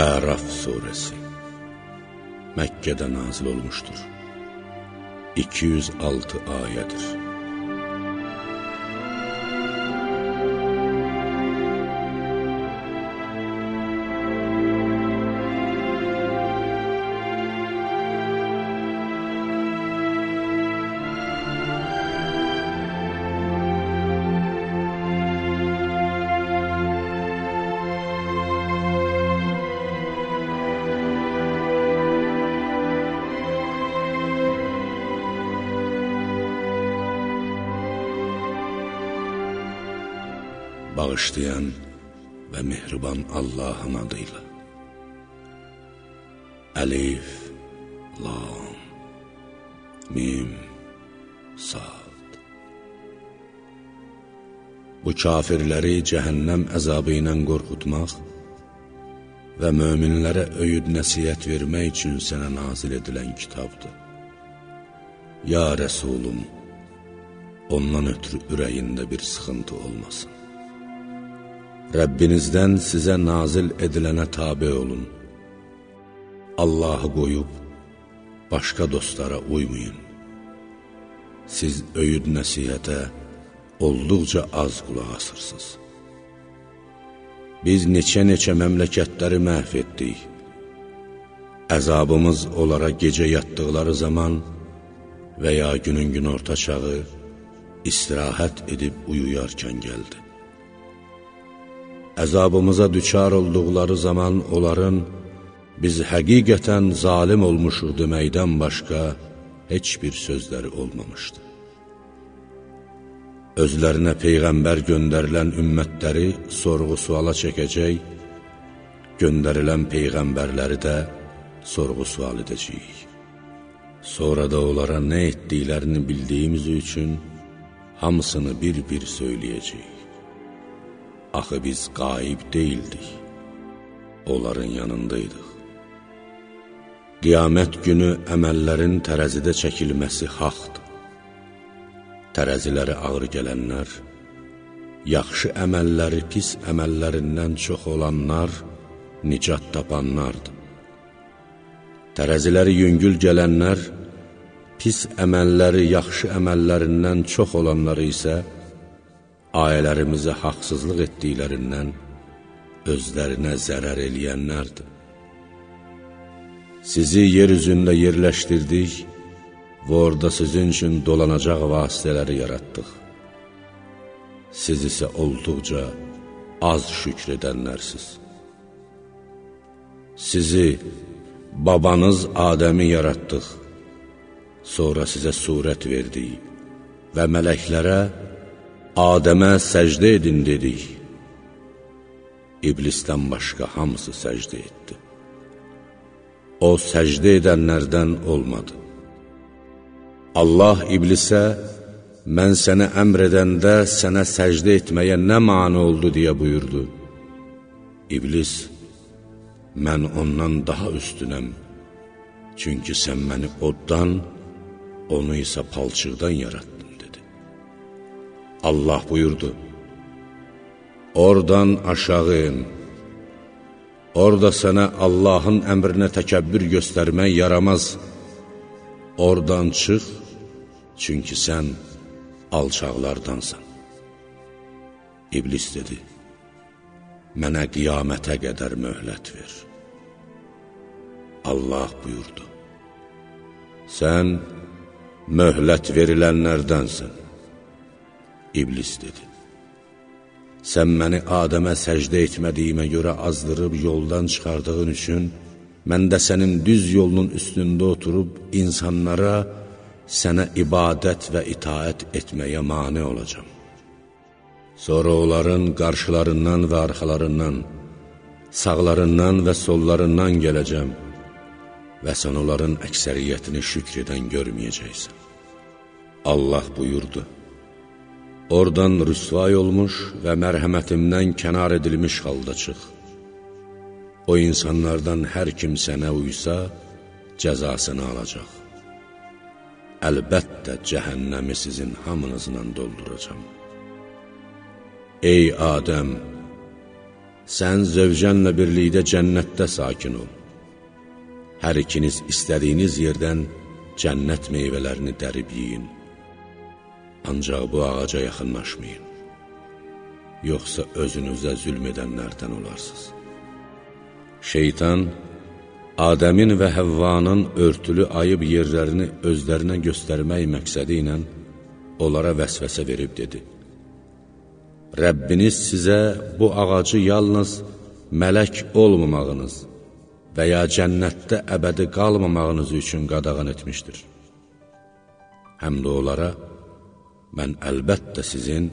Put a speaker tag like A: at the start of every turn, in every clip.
A: Əraf surəsi Məkkədə nazil olmuşdur. 206 ayədir. Bağışlayan və mehriban Allahın adıyla. Əlif, Lam, Mim, Sad. Bu kafirləri cəhənnəm əzabı ilə qorxutmaq və möminlərə öyüd nəsiyyət vermək üçün sənə nazil edilən kitabdır. Ya Rəsulum, ondan ötürü ürəyində bir sıxıntı olmasın. Rəbbinizdən sizə nazil edilənə tabi olun. Allahı qoyub, başqa dostlara uymayın. Siz öyüd nəsihətə olduqca az qulaq asırsınız. Biz neçə-neçə məmləkətləri məhv etdik. Əzabımız onlara gecə yatdıqları zaman və ya günün gün orta çağı istirahət edib uyuyarkən gəldi əzabımıza düçar olduqları zaman onların biz həqiqətən zalim olmuşuq deməkdən başqa heç bir sözləri olmamışdı. Özlərinə Peyğəmbər göndərilən ümmətləri sorğu-suala çəkəcək, göndərilən Peyğəmbərləri də sorğu-sual edəcəyik. Sonra da onlara nə etdiklərini bildiyimiz üçün hamısını bir-bir söyləyəcəyik. Axı biz qaib deyildik, onların yanındaydıq. Qiyamət günü əməllərin tərəzidə çəkilməsi haqdır. Tərəziləri ağır gələnlər, yaxşı əməlləri pis əməllərindən çox olanlar nicat tapanlardır. Tərəziləri yüngül gələnlər, pis əməlləri yaxşı əməllərindən çox olanları isə ayələrimizə haqsızlıq etdiklərindən özlərinə zərər eləyənlərdir. Sizi yer üzündə yerləşdirdik və orada sizin üçün dolanacaq vasitələri yaratdıq. Siz isə olduqca az şükr edənlərsiz. Sizi, babanız Adəmi yaratdıq, sonra sizə surət verdik və mələklərə Adəmə səcdə edin dedik. İblisdən başqa hamısı səcdə etdi. O, səcdə edənlərdən olmadı. Allah iblisə, mən sənə əmr edəndə sənə səcdə etməyə nə mani oldu deyə buyurdu. İblis, mən ondan daha üstünəm, çünki sən məni oddan, onu isə palçıqdan yaratdın. Allah buyurdu, Oradan aşağı in, Orada sənə Allahın əmrinə təkəbbür göstərmək yaramaz. Oradan çıx, çünki sən alçaqlardansan. İblis dedi, mənə qiyamətə qədər möhlət ver. Allah buyurdu, sən möhlət verilənlərdənsən. İblis dedi, Sən məni Adəmə səcdə etmədiyimə görə azdırıb yoldan çıxardığın üçün, mən də sənin düz yolunun üstündə oturub insanlara sənə ibadət və itaət etməyə mane olacam. Sonra onların qarşılarından və arxalarından, sağlarından və sollarından gələcəm və sən onların əksəriyyətini şükr edən görməyəcəksən. Allah buyurdu, Oradan rüsvay olmuş və mərhəmətimdən kənar edilmiş halda çıx. O insanlardan hər kim sənə uysa, cəzasını alacaq. Əlbəttə cəhənnəmi sizin hamınızla dolduracam. Ey Adəm, sən zövcənlə birlikdə cənnətdə sakin ol. Hər ikiniz istədiyiniz yerdən cənnət meyvələrini dərib yiyin. Ancaq bu ağaca yaxınlaşmayın. Yoxsa özünüzə zülm edənlərdən olarsınız. Şeytan, Adəmin və Həvvanın örtülü ayıb yerlərini özlərinə göstərmək məqsədi ilə onlara vəsvəsə verib dedi. Rəbbiniz sizə bu ağacı yalnız mələk olmamağınız və ya cənnətdə əbədi qalmamağınız üçün qadağan etmişdir. Həm də onlara, mən əlbəttə sizin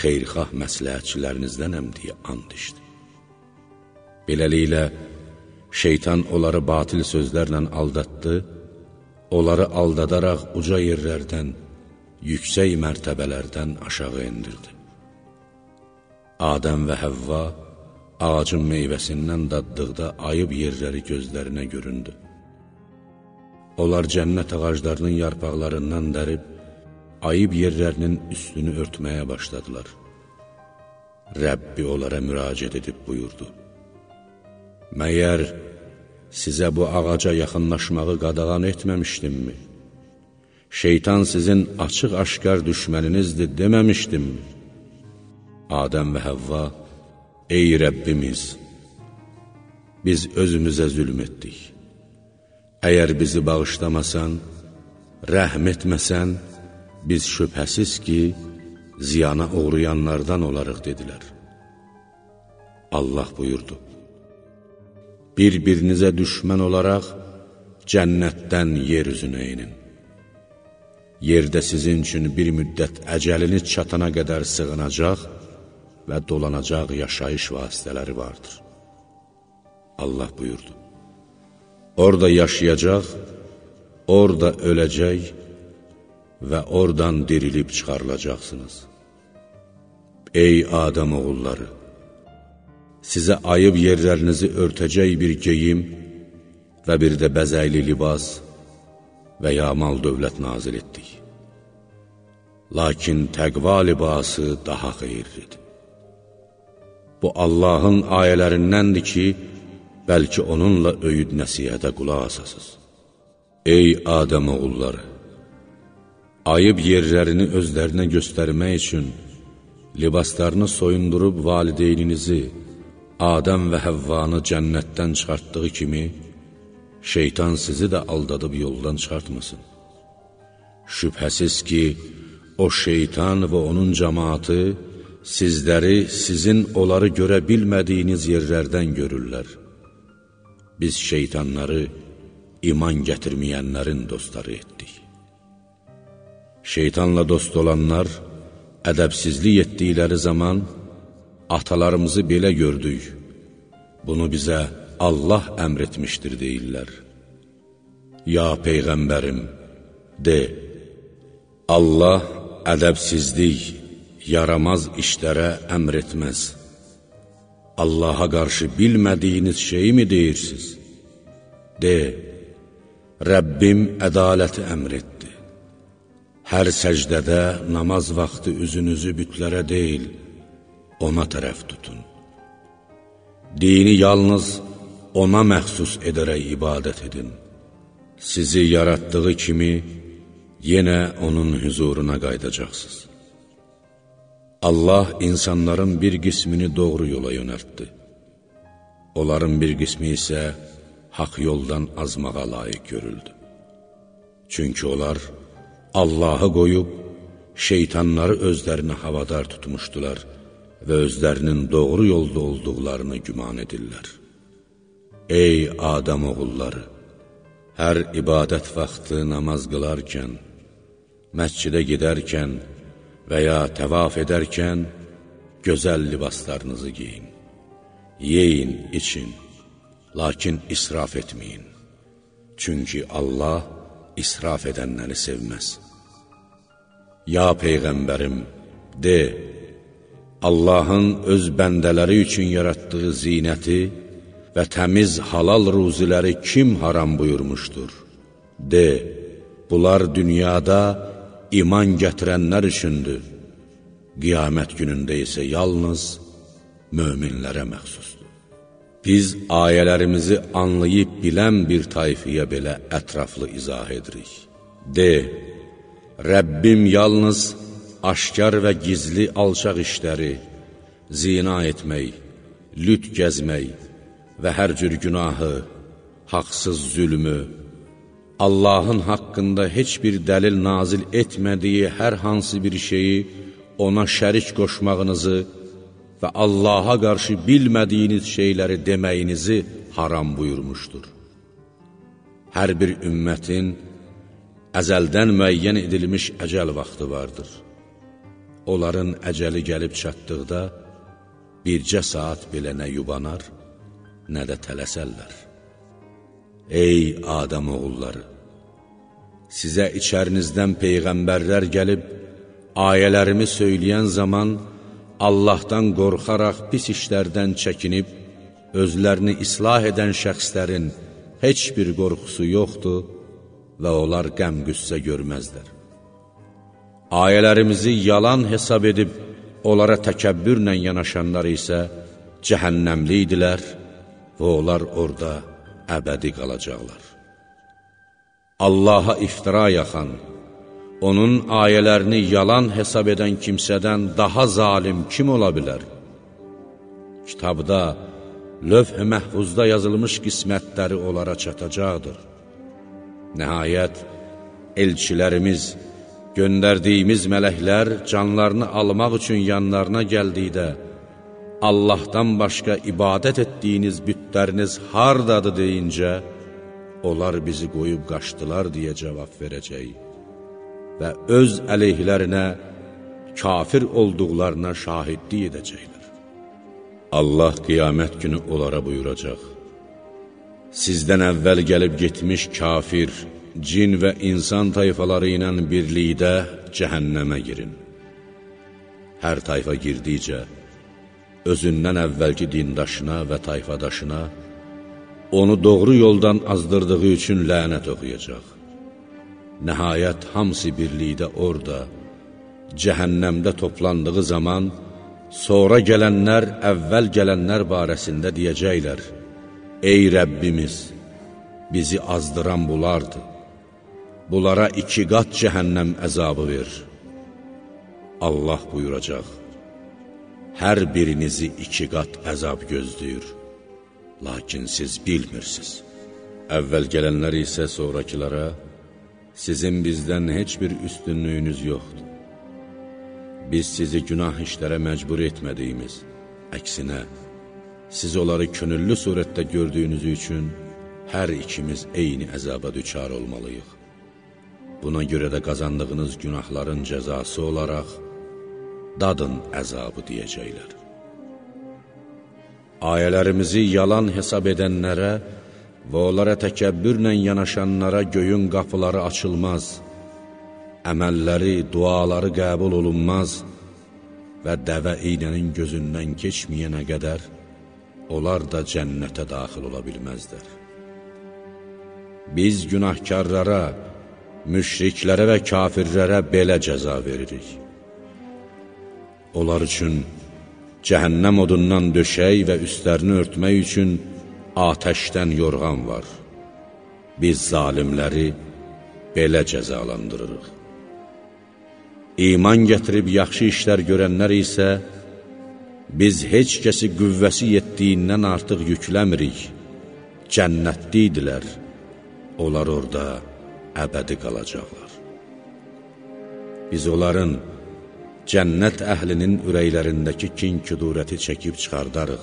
A: xeyrxah məsləhətçilərinizdənəm deyə and içdi. Beləliklə, şeytan onları batil sözlərlə aldatdı, onları aldadaraq uca yerlərdən, yüksək mərtəbələrdən aşağı indirdi. Adəm və Həvva ağacın meyvəsindən daddıqda ayıb yerləri gözlərinə göründü. Onlar cənnət ağaclarının yarpaqlarından dərib, ayıb yerlərinin üstünü örtməyə başladılar. Rəbbi onlara müraciət edib buyurdu. Məyər sizə bu ağaca yaxınlaşmağı qadağan etməmişdimmi? Şeytan sizin açıq-aşkar düşməninizdir deməmişdimmi? Adəm və Həvva, Ey Rəbbimiz, biz özümüzə zülm etdik. Əgər bizi bağışlamasan, rəhm etməsən, biz şübhəsiz ki, ziyana uğrayanlardan olarıq, dedilər. Allah buyurdu, Bir-birinizə düşmən olaraq cənnətdən yer üzünə inin. Yerdə sizin üçün bir müddət əcəliniz çatana qədər sığınacaq, və dolanacaq yaşayış vasitələri vardır. Allah buyurdu, Orada yaşayacaq, orada öləcək və oradan dirilib çıxarılacaqsınız. Ey Adəm oğulları! Sizə ayıb yerlərinizi örtəcək bir geyim və bir də bəzəkli libas və ya mal dövlət nazil etdik. Lakin təqva libası daha xeyirlidir. Bu Allahın ayələrindəndir ki, bəlkə onunla öyüd nəsiyyətə qulaq asasız. Ey Adəm oğulları! Ayıb yerlərini özlərinə göstərmək üçün libaslarını soyundurub valideyninizi, Adəm və Həvvanı cənnətdən çıxartdığı kimi, şeytan sizi də aldadıb yoldan çıxartmasın. Şübhəsiz ki, o şeytan və onun cəmaatı sizləri sizin onları görə bilmədiyiniz yerlərdən görürlər. Biz şeytanları iman gətirməyənlərin dostları etdik. Şeytanla dost olanlar ədəbsizlik etdikləri zaman atalarımızı belə gördük, bunu bizə Allah əmr etmişdir deyirlər. Ya Peyğəmbərim, de, Allah ədəbsizlik, yaramaz işlərə əmr etməz. Allaha qarşı bilmədiyiniz şeyi mi deyirsiniz? De, Rəbbim ədaləti əmr etdi. Hər səcdədə namaz vaxtı üzünüzü bütlərə deyil, ona tərəf tutun. Dini yalnız ona məxsus edərək ibadət edin. Sizi yaratdığı kimi yenə onun hüzuruna qaydacaqsınız. Allah insanların bir qismini doğru yola yönəltdi. Onların bir qismi isə haq yoldan azmağa layiq görüldü. Çünki onlar Allahı qoyub, şeytanları özlərini havadar tutmuşdular və özlərinin doğru yolda olduqlarını güman edirlər. Ey Adəm oğulları! Hər ibadət vaxtı namaz qılarkən, məscidə gedərkən, və ya təvaf edərkən gözəl libaslarınızı giyin. Yeyin, için, lakin israf etməyin. Çünki Allah israf edənləri sevməz. Ya Peyğəmbərim, de, Allahın öz bəndələri üçün yaratdığı zinəti və təmiz halal ruziləri kim haram buyurmuşdur? De, bunlar dünyada iman gətirənlər üçündür. Qiyamət günündə isə yalnız möminlərə məxsusdur. Biz ayələrimizi anlayıb bilən bir tayfiyə belə ətraflı izah edirik. De, Rəbbim yalnız aşkar və gizli alçaq işləri, zina etmək, lüt gəzmək və hər cür günahı, haqsız zülmü, Allahın haqqında heç bir dəlil nazil etmədiyi hər hansı bir şeyi ona şərik qoşmağınızı və Allaha qarşı bilmədiyiniz şeyləri deməyinizi haram buyurmuşdur. Hər bir ümmətin əzəldən müəyyən edilmiş əcəl vaxtı vardır. Onların əcəli gəlib çatdıqda, bircə saat belə nə yubanar, nə də tələsərlər. Ey Adam oğulları! Sizə içərinizdən peyğəmbərlər gəlib, ayələrimi söyləyən zaman, Allahdan qorxaraq pis işlərdən çəkinib, özlərini islah edən şəxslərin heç bir qorxusu yoxdur və onlar qəm-qüssə görməzlər. Ayələrimizi yalan hesab edib, onlara təkəbbürlə yanaşanlar isə cəhənnəmli idilər və onlar orada əbədi qalacaqlar. Allaha iftira yaxan, onun ayələrini yalan hesab edən kimsədən daha zalim kim ola bilər? Kitabda, lövh məhvuzda yazılmış qismətləri onlara çatacaqdır. Nəhayət, elçilərimiz, göndərdiyimiz mələklər canlarını almaq üçün yanlarına gəldikdə, Allahdan başqa ibadət etdiyiniz bütləriniz hardadır deyincə, onlar bizi qoyub qaçdılar deyə cavab verəcək və öz əleyhlərinə kafir olduqlarına şahidlik edəcəklər. Allah qiyamət günü onlara buyuracaq, Sizdən əvvəl gəlib getmiş kafir, cin və insan tayfaları ilə birlikdə cəhənnəmə girin. Hər tayfa girdikcə, özündən əvvəlki dindaşına və tayfadaşına, onu doğru yoldan azdırdığı üçün lənət oxuyacaq. Nəhayət hamısı birlikdə orada, cəhənnəmdə toplandığı zaman, sonra gələnlər əvvəl gələnlər barəsində deyəcəklər, Ey Rəbbimiz, bizi azdıran bulardı, bunlara iki qat cəhənnəm əzabı ver. Allah buyuracaq, hər birinizi iki qat əzab gözləyir, lakin siz bilmirsiniz. Əvvəl gələnlər isə sonrakilara, sizin bizdən heç bir üstünlüyünüz yoxdur. Biz sizi günah işlərə məcbur etmədiyimiz, əksinə, siz onları könüllü surətdə gördüyünüz üçün hər ikimiz eyni əzaba düçar olmalıyıq. Buna görə də qazandığınız günahların cəzası olaraq, dadın əzabı deyəcəklər. Ayələrimizi yalan hesab edənlərə, və onlara təkəbbürlə yanaşanlara göyün qapıları açılmaz, əməlləri, duaları qəbul olunmaz və dəvə iynənin gözündən keçməyənə qədər onlar da cənnətə daxil ola bilməzlər. Biz günahkarlara, müşriklərə və kafirlərə belə cəza veririk. Onlar üçün cəhənnəm odundan döşək və üstlərini örtmək üçün atəşdən yorğan var. Biz zalimləri belə cəzalandırırıq. İman gətirib yaxşı işlər görənlər isə, biz heç kəsi qüvvəsi yetdiyindən artıq yükləmirik, cənnətli idilər, onlar orada əbədi qalacaqlar. Biz onların, cənnət əhlinin ürəklərindəki kin-küdurəti çəkib çıxardarıq.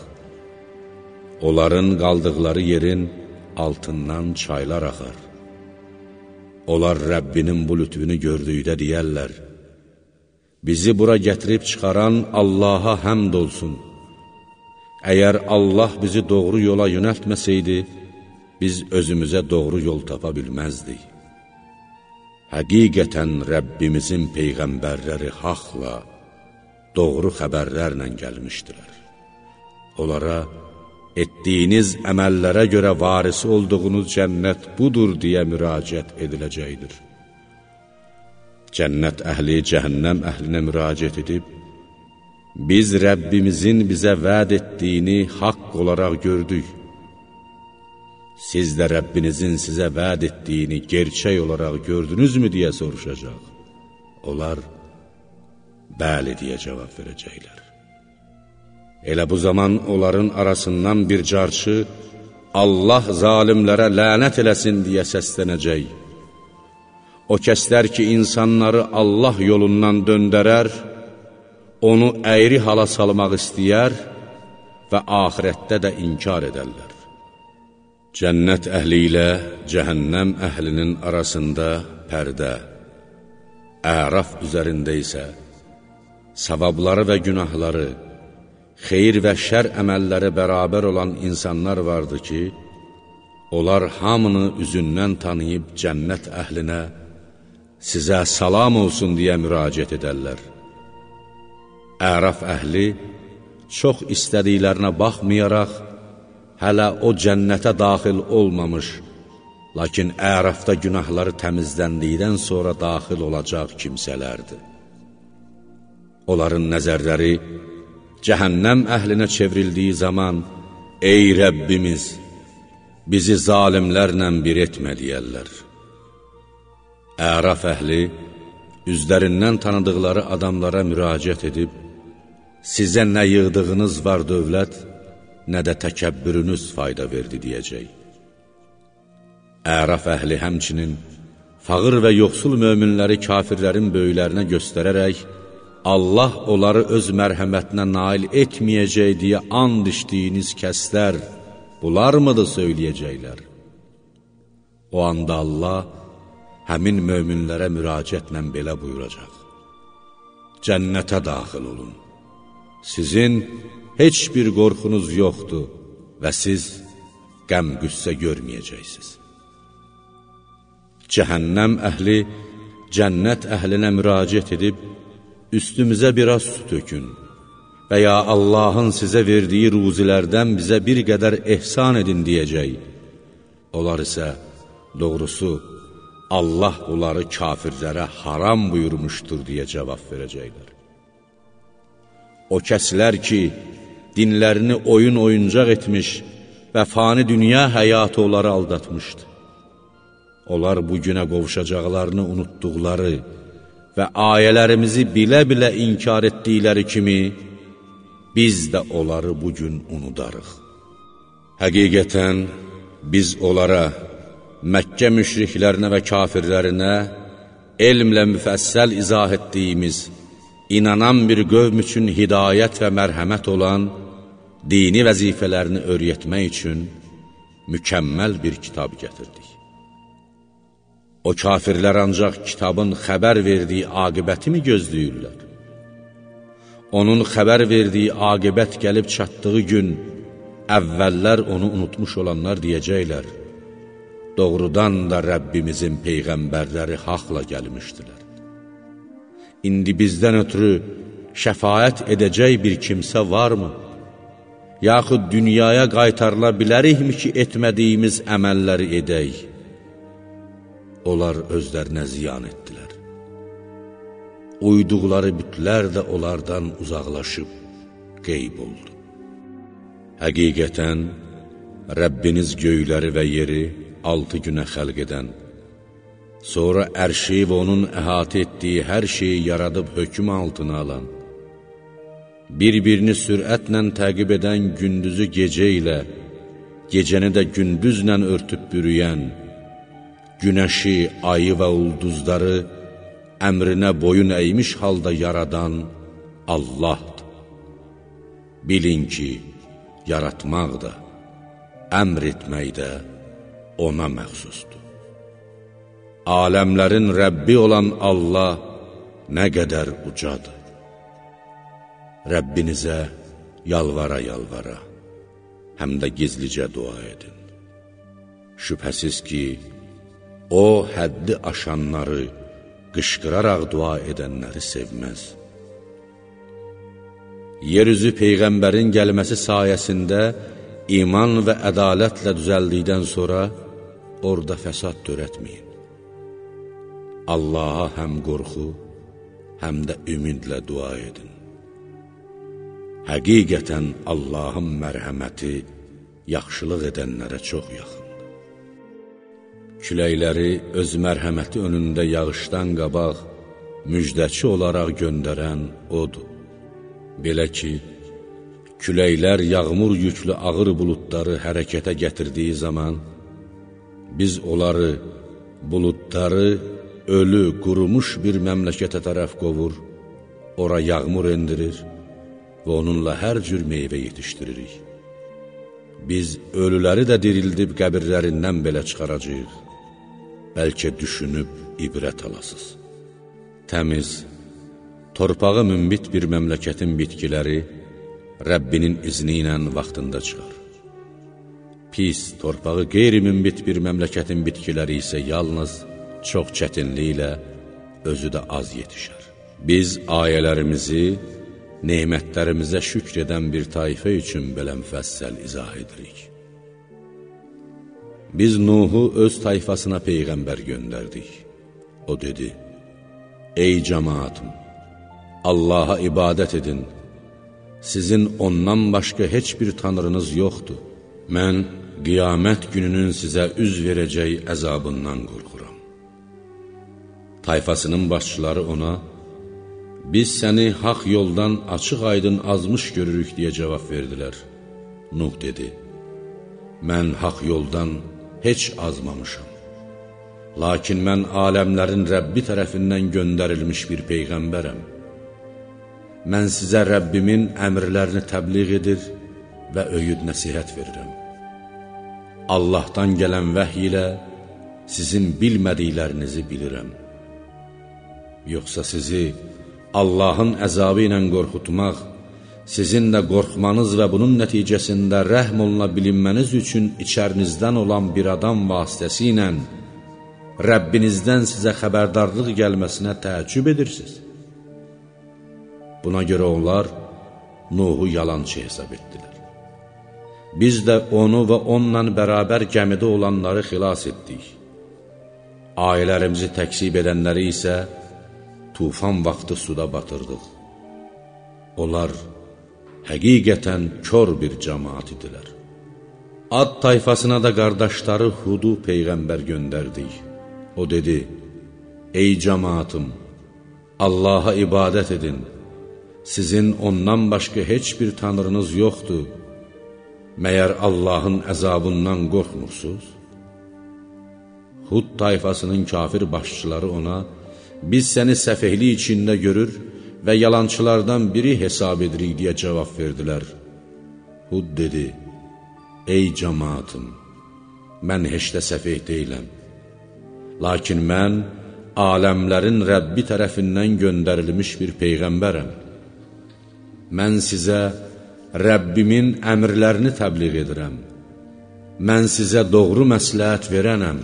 A: Onların qaldıqları yerin altından çaylar axar. Onlar Rəbbinin bu lütfünü gördükdə deyərlər, Bizi bura gətirib çıxaran Allaha həmd olsun. Əgər Allah bizi doğru yola yönəltməsəydi, biz özümüzə doğru yol tapa bilməzdik. Həqiqətən Rəbbimizin peyğəmbərləri haqla, doğru xəbərlərlə gəlmişdilər. Onlara, etdiyiniz əməllərə görə varisi olduğunuz cənnət budur deyə müraciət ediləcəkdir. Cənnət əhli cəhənnəm əhlinə müraciət edib, Biz Rəbbimizin bizə vəd etdiyini haqq olaraq gördük. Siz də Rəbbinizin sizə vəd etdiyini gerçək olaraq gördünüzmü deyə soruşacaq. Onlar, bəli deyə cavab verəcəklər. Elə bu zaman onların arasından bir carçı, Allah zalimlərə lənət eləsin deyə səslənəcək. O kəslər ki, insanları Allah yolundan döndərər, onu əyri hala salmaq istəyər və axirətdə də inkar edərlər. Cənnət əhli ilə cəhənnəm əhlinin arasında pərdə, əraf üzərində isə savabları və günahları, xeyir və şər əməlləri bərabər olan insanlar vardı ki, onlar hamını üzündən tanıyıb cənnət əhlinə sizə salam olsun deyə müraciət edərlər. Əraf əhli çox istədiklərinə baxmayaraq, hələ o cənnətə daxil olmamış, lakin ərafda günahları təmizləndikdən sonra daxil olacaq kimsələrdir. Onların nəzərləri cəhənnəm əhlinə çevrildiyi zaman, Ey Rəbbimiz, bizi zalimlərlə bir etmə deyərlər. Əraf əhli üzlərindən tanıdıqları adamlara müraciət edib, sizə nə yığdığınız var dövlət, nə də təkəbbürünüz fayda verdi deyəcək. Əraf əhli həmçinin fağır və yoxsul möminləri kafirlərin böyüklərinə göstərərək, Allah onları öz mərhəmətinə nail etməyəcək deyə and içdiyiniz kəslər, bunlar mıdır söyləyəcəklər? O anda Allah həmin möminlərə müraciətlə belə buyuracaq. Cənnətə daxil olun sizin heç bir qorxunuz yoxdur və siz qəm-qüssə görməyəcəksiniz. Cəhənnəm əhli cənnət əhlinə müraciət edib, üstümüzə biraz su tökün və ya Allahın sizə verdiyi ruzilərdən bizə bir qədər ehsan edin deyəcək. Onlar isə, doğrusu, Allah bunları kafirlərə haram buyurmuşdur deyə cavab verəcəklər. O kəslər ki, dinlərini oyun oyuncaq etmiş və fani dünya həyatı onları aldatmışdı. Onlar bu günə qovuşacaqlarını unutduqları və ayələrimizi bilə-bilə inkar etdikləri kimi, biz də onları bugün unudarıq. Həqiqətən, biz onlara, Məkkə müşriklərinə və kafirlərinə elmlə müfəssəl izah etdiyimiz inanan bir qövm üçün hidayət və mərhəmət olan dini vəzifələrini öyrətmək üçün mükəmməl bir kitab gətirdik. O kafirlər ancaq kitabın xəbər verdiyi aqibəti mi gözləyirlər? Onun xəbər verdiyi aqibət gəlib çatdığı gün əvvəllər onu unutmuş olanlar deyəcəklər, doğrudan da Rəbbimizin peyğəmbərləri haqla gəlmişdilər indi bizdən ötürü şəfayət edəcək bir kimsə varmı? Yaxud dünyaya qaytarıla bilərikmi ki, etmədiyimiz əməlləri edək? Onlar özlərinə ziyan etdilər. Uyduqları bütlər də onlardan uzaqlaşıb qeyb oldu. Həqiqətən, Rəbbiniz göyləri və yeri altı günə xəlq edən, Sonra ərşi və onun əhatə etdiyi hər şeyi yaradıb hökm altına alan, bir-birini sürətlə təqib edən gündüzü gecə ilə, gecəni də gündüzlə örtüb bürüyən, günəşi, ayı və ulduzları əmrinə boyun əymiş halda yaradan Allahdır. Bilin ki, yaratmaq da, əmr etmək də ona məxsusdur. Aləmlərin Rəbbi olan Allah nə qədər ucadır. Rəbbinizə yalvara-yalvara, həm də gizlicə dua edin. Şübhəsiz ki, O, həddi aşanları, qışqıraraq dua edənləri sevməz. Yeryüzü Peyğəmbərin gəlməsi sayəsində iman və ədalətlə düzəldikdən sonra orada fəsad törətməyin. Allaha həm qorxu, həm də ümidlə dua edin. Həqiqətən Allahın mərhəməti yaxşılıq edənlərə çox yaxındır. Küləkləri öz mərhəməti önündə yağışdan qabaq müjdəçi olaraq göndərən O'dur. Belə ki, küləklər yağmur yüklü ağır buludları hərəkətə gətirdiyi zaman, biz onları, buludları ölü, qurumuş bir məmləkətə tərəf qovur, ora yağmur endirir və onunla hər cür meyvə yetişdiririk. Biz ölüləri də dirildib qəbirlərindən belə çıxaracaq, bəlkə düşünüb ibrət alasız. Təmiz, torpağı mümbit bir məmləkətin bitkiləri Rəbbinin izni ilə vaxtında çıxar. Pis, torpağı qeyri-mümbit bir məmləkətin bitkiləri isə yalnız çox çətinliklə özü də az yetişər. Biz ayələrimizi neymətlərimizə şükr edən bir tayfə üçün belə müfəssəl izah edirik. Biz Nuhu öz tayfasına Peyğəmbər göndərdik. O dedi, Ey cəmaatım, Allaha ibadət edin, sizin ondan başqa heç bir tanrınız yoxdur. Mən qiyamət gününün sizə üz verəcək əzabından qorxuram. Tayfasının başçıları ona, biz səni haq yoldan açıq aydın azmış görürük deyə cavab verdilər. Nuh dedi, mən haq yoldan heç azmamışam. Lakin mən aləmlərin Rəbbi tərəfindən göndərilmiş bir Peyğəmbərəm. Mən sizə Rəbbimin əmrlərini təbliğ edir və öyüd nəsihət verirəm. Allahdan gələn vəhy ilə sizin bilmədiklərinizi bilirəm. Yoxsa sizi Allahın əzabı ilə qorxutmaq, sizin də qorxmanız və bunun nəticəsində rəhm oluna bilinməniz üçün içərinizdən olan bir adam vasitəsi ilə Rəbbinizdən sizə xəbərdarlıq gəlməsinə təəccüb edirsiniz. Buna görə onlar Nuhu yalançı hesab etdilər. Biz də onu və onunla bərabər gəmidə olanları xilas etdik. Ailələrimizi təksib edənləri isə tufan vaxtı suda batırdıq. Onlar həqiqətən kör bir cəmaat idilər. Ad tayfasına da qardaşları Hudu Peyğəmbər göndərdik. O dedi, Ey cəmaatım, Allaha ibadət edin, sizin ondan başqa heç bir tanrınız yoxdur, məyər Allahın əzabından qorxmursuz? Hud tayfasının kafir başçıları ona, biz səni səfehlik içində görür və yalançılardan biri hesab edirik deyə cavab verdilər. Hud dedi, ey cəmaatım, mən heç də səfeh deyiləm. Lakin mən aləmlərin Rəbbi tərəfindən göndərilmiş bir Peyğəmbərəm. Mən sizə Rəbbimin əmrlərini təbliğ edirəm. Mən sizə doğru məsləhət verənəm.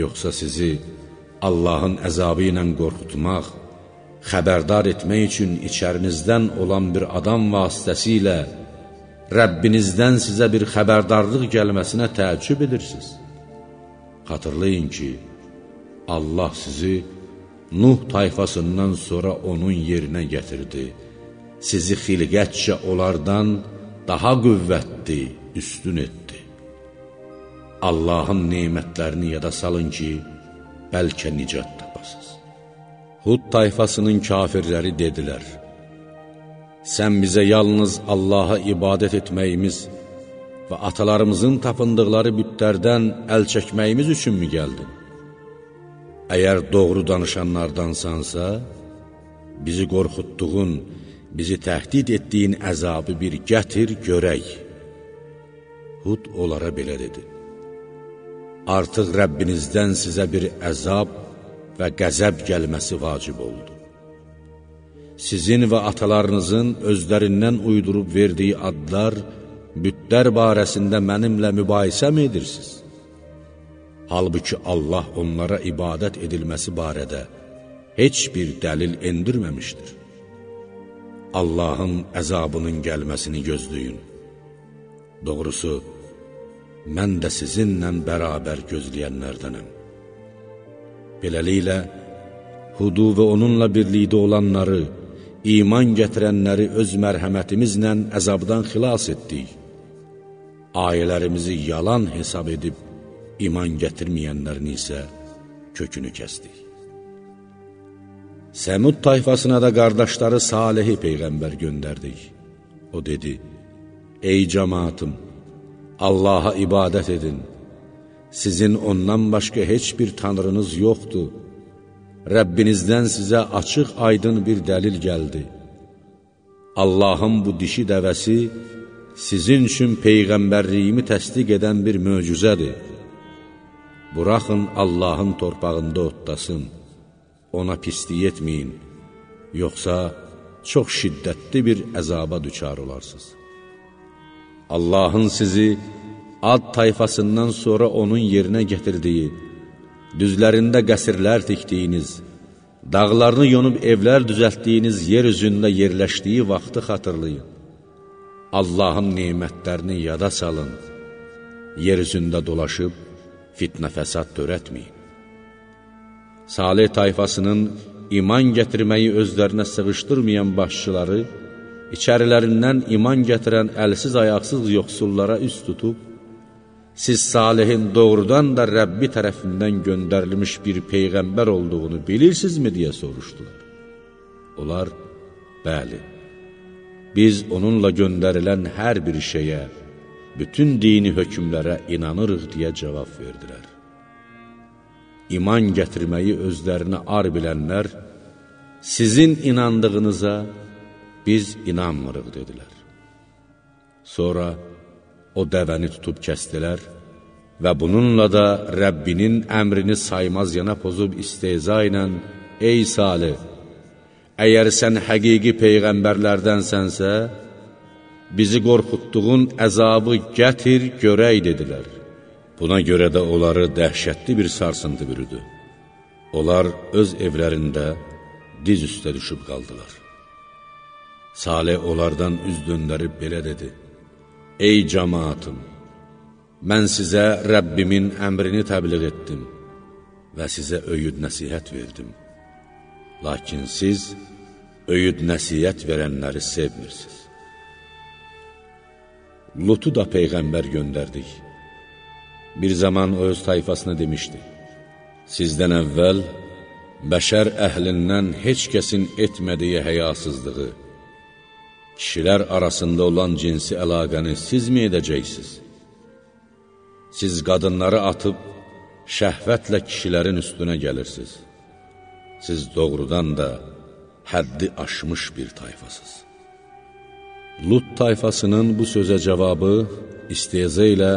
A: Yoxsa sizi Allahın əzabı ilə qorxutmaq, xəbərdar etmək üçün içərinizdən olan bir adam vasitəsilə Rəbbinizdən sizə bir xəbərdarlıq gəlməsinə təəccüb edirsiniz. Xatırlayın ki, Allah sizi Nuh tayfasından sonra onun yerinə gətirdi. Sizi xilqətcə onlardan daha qüvvətli, üstün etdi. Allahın neymətlərini yada salın ki, bəlkə nicat tapasız. Hud tayfasının kafirləri dedilər, Sən bizə yalnız Allaha ibadət etməyimiz və atalarımızın tapındıqları bütlərdən əl çəkməyimiz üçünmü gəldin? Əgər doğru danışanlardansansa, bizi qorxutduğun, bizi təhdid etdiyin əzabı bir gətir, görək. Hud onlara belə dedi artıq Rəbbinizdən sizə bir əzab və qəzəb gəlməsi vacib oldu. Sizin və atalarınızın özlərindən uydurub verdiyi adlar, bütlər barəsində mənimlə mübahisə mi edirsiniz? Halbuki Allah onlara ibadət edilməsi barədə heç bir dəlil endirməmişdir. Allahın əzabının gəlməsini gözləyin. Doğrusu, mən də sizinlə bərabər gözləyənlərdənəm. Beləliklə, Hudu və onunla birlikdə olanları, iman gətirənləri öz mərhəmətimizlə əzabdan xilas etdik. Ayələrimizi yalan hesab edib, iman gətirməyənlərini isə kökünü kəsdik. Səmud tayfasına da qardaşları Salihi Peyğəmbər göndərdik. O dedi, Ey cəmaatım, Allaha ibadət edin, sizin ondan başqa heç bir tanrınız yoxdur, Rəbbinizdən sizə açıq aydın bir dəlil gəldi. Allahın bu dişi dəvəsi sizin üçün Peyğəmbərliyimi təsdiq edən bir möcüzədir. Buraxın Allahın torpağında otlasın, ona pislik etməyin, yoxsa çox şiddətli bir əzaba düçar olarsınız. Allahın sizi ad tayfasından sonra onun yerinə gətirdiyi, düzlərində qəsirlər tikdiyiniz, dağlarını yonub evlər düzəltdiyiniz yer üzündə yerləşdiyi vaxtı xatırlayın. Allahın neymətlərini yada salın, yer üzündə dolaşıb fitnə fəsad törətməyin. Salih tayfasının iman gətirməyi özlərinə sığışdırmayan başçıları, içərilərindən iman gətirən əlsiz ayaqsız yoxsullara üst tutub, siz Salihin doğrudan da Rəbbi tərəfindən göndərilmiş bir Peyğəmbər olduğunu bilirsinizmi, deyə soruşdular. Onlar, bəli, biz onunla göndərilən hər bir şeyə, bütün dini hökmlərə inanırıq, deyə cavab verdilər. İman gətirməyi özlərinə ar bilənlər, sizin inandığınıza biz inanmırıq, dedilər. Sonra, o dəvəni tutub kəstilər və bununla da Rəbbinin əmrini saymaz yana pozub isteza ilə, Ey Salih, əgər sən həqiqi peyğəmbərlərdənsənsə, bizi qorxutduğun əzabı gətir, görək, dedilər. Buna görə də onları dəhşətli bir sarsıntı bürüdü. Onlar öz evlərində diz üstə düşüb qaldılar. Salih onlardan üz döndərib belə dedi, Ey cəmaatım, mən sizə Rəbbimin əmrini təbliğ etdim və sizə öyüd nəsihət verdim. Lakin siz öyüd nəsihət verənləri sevmirsiniz. Lutu da Peyğəmbər göndərdik. Bir zaman o öz tayfasına demişdi, Sizdən əvvəl bəşər əhlindən heç kəsin etmədiyi həyasızlığı, kişilər arasında olan cinsi əlaqəni siz mi edəcəksiniz? Siz qadınları atıb, şəhvətlə kişilərin üstünə gəlirsiniz. Siz doğrudan da həddi aşmış bir tayfasız. Lut tayfasının bu sözə cavabı isteyzə ilə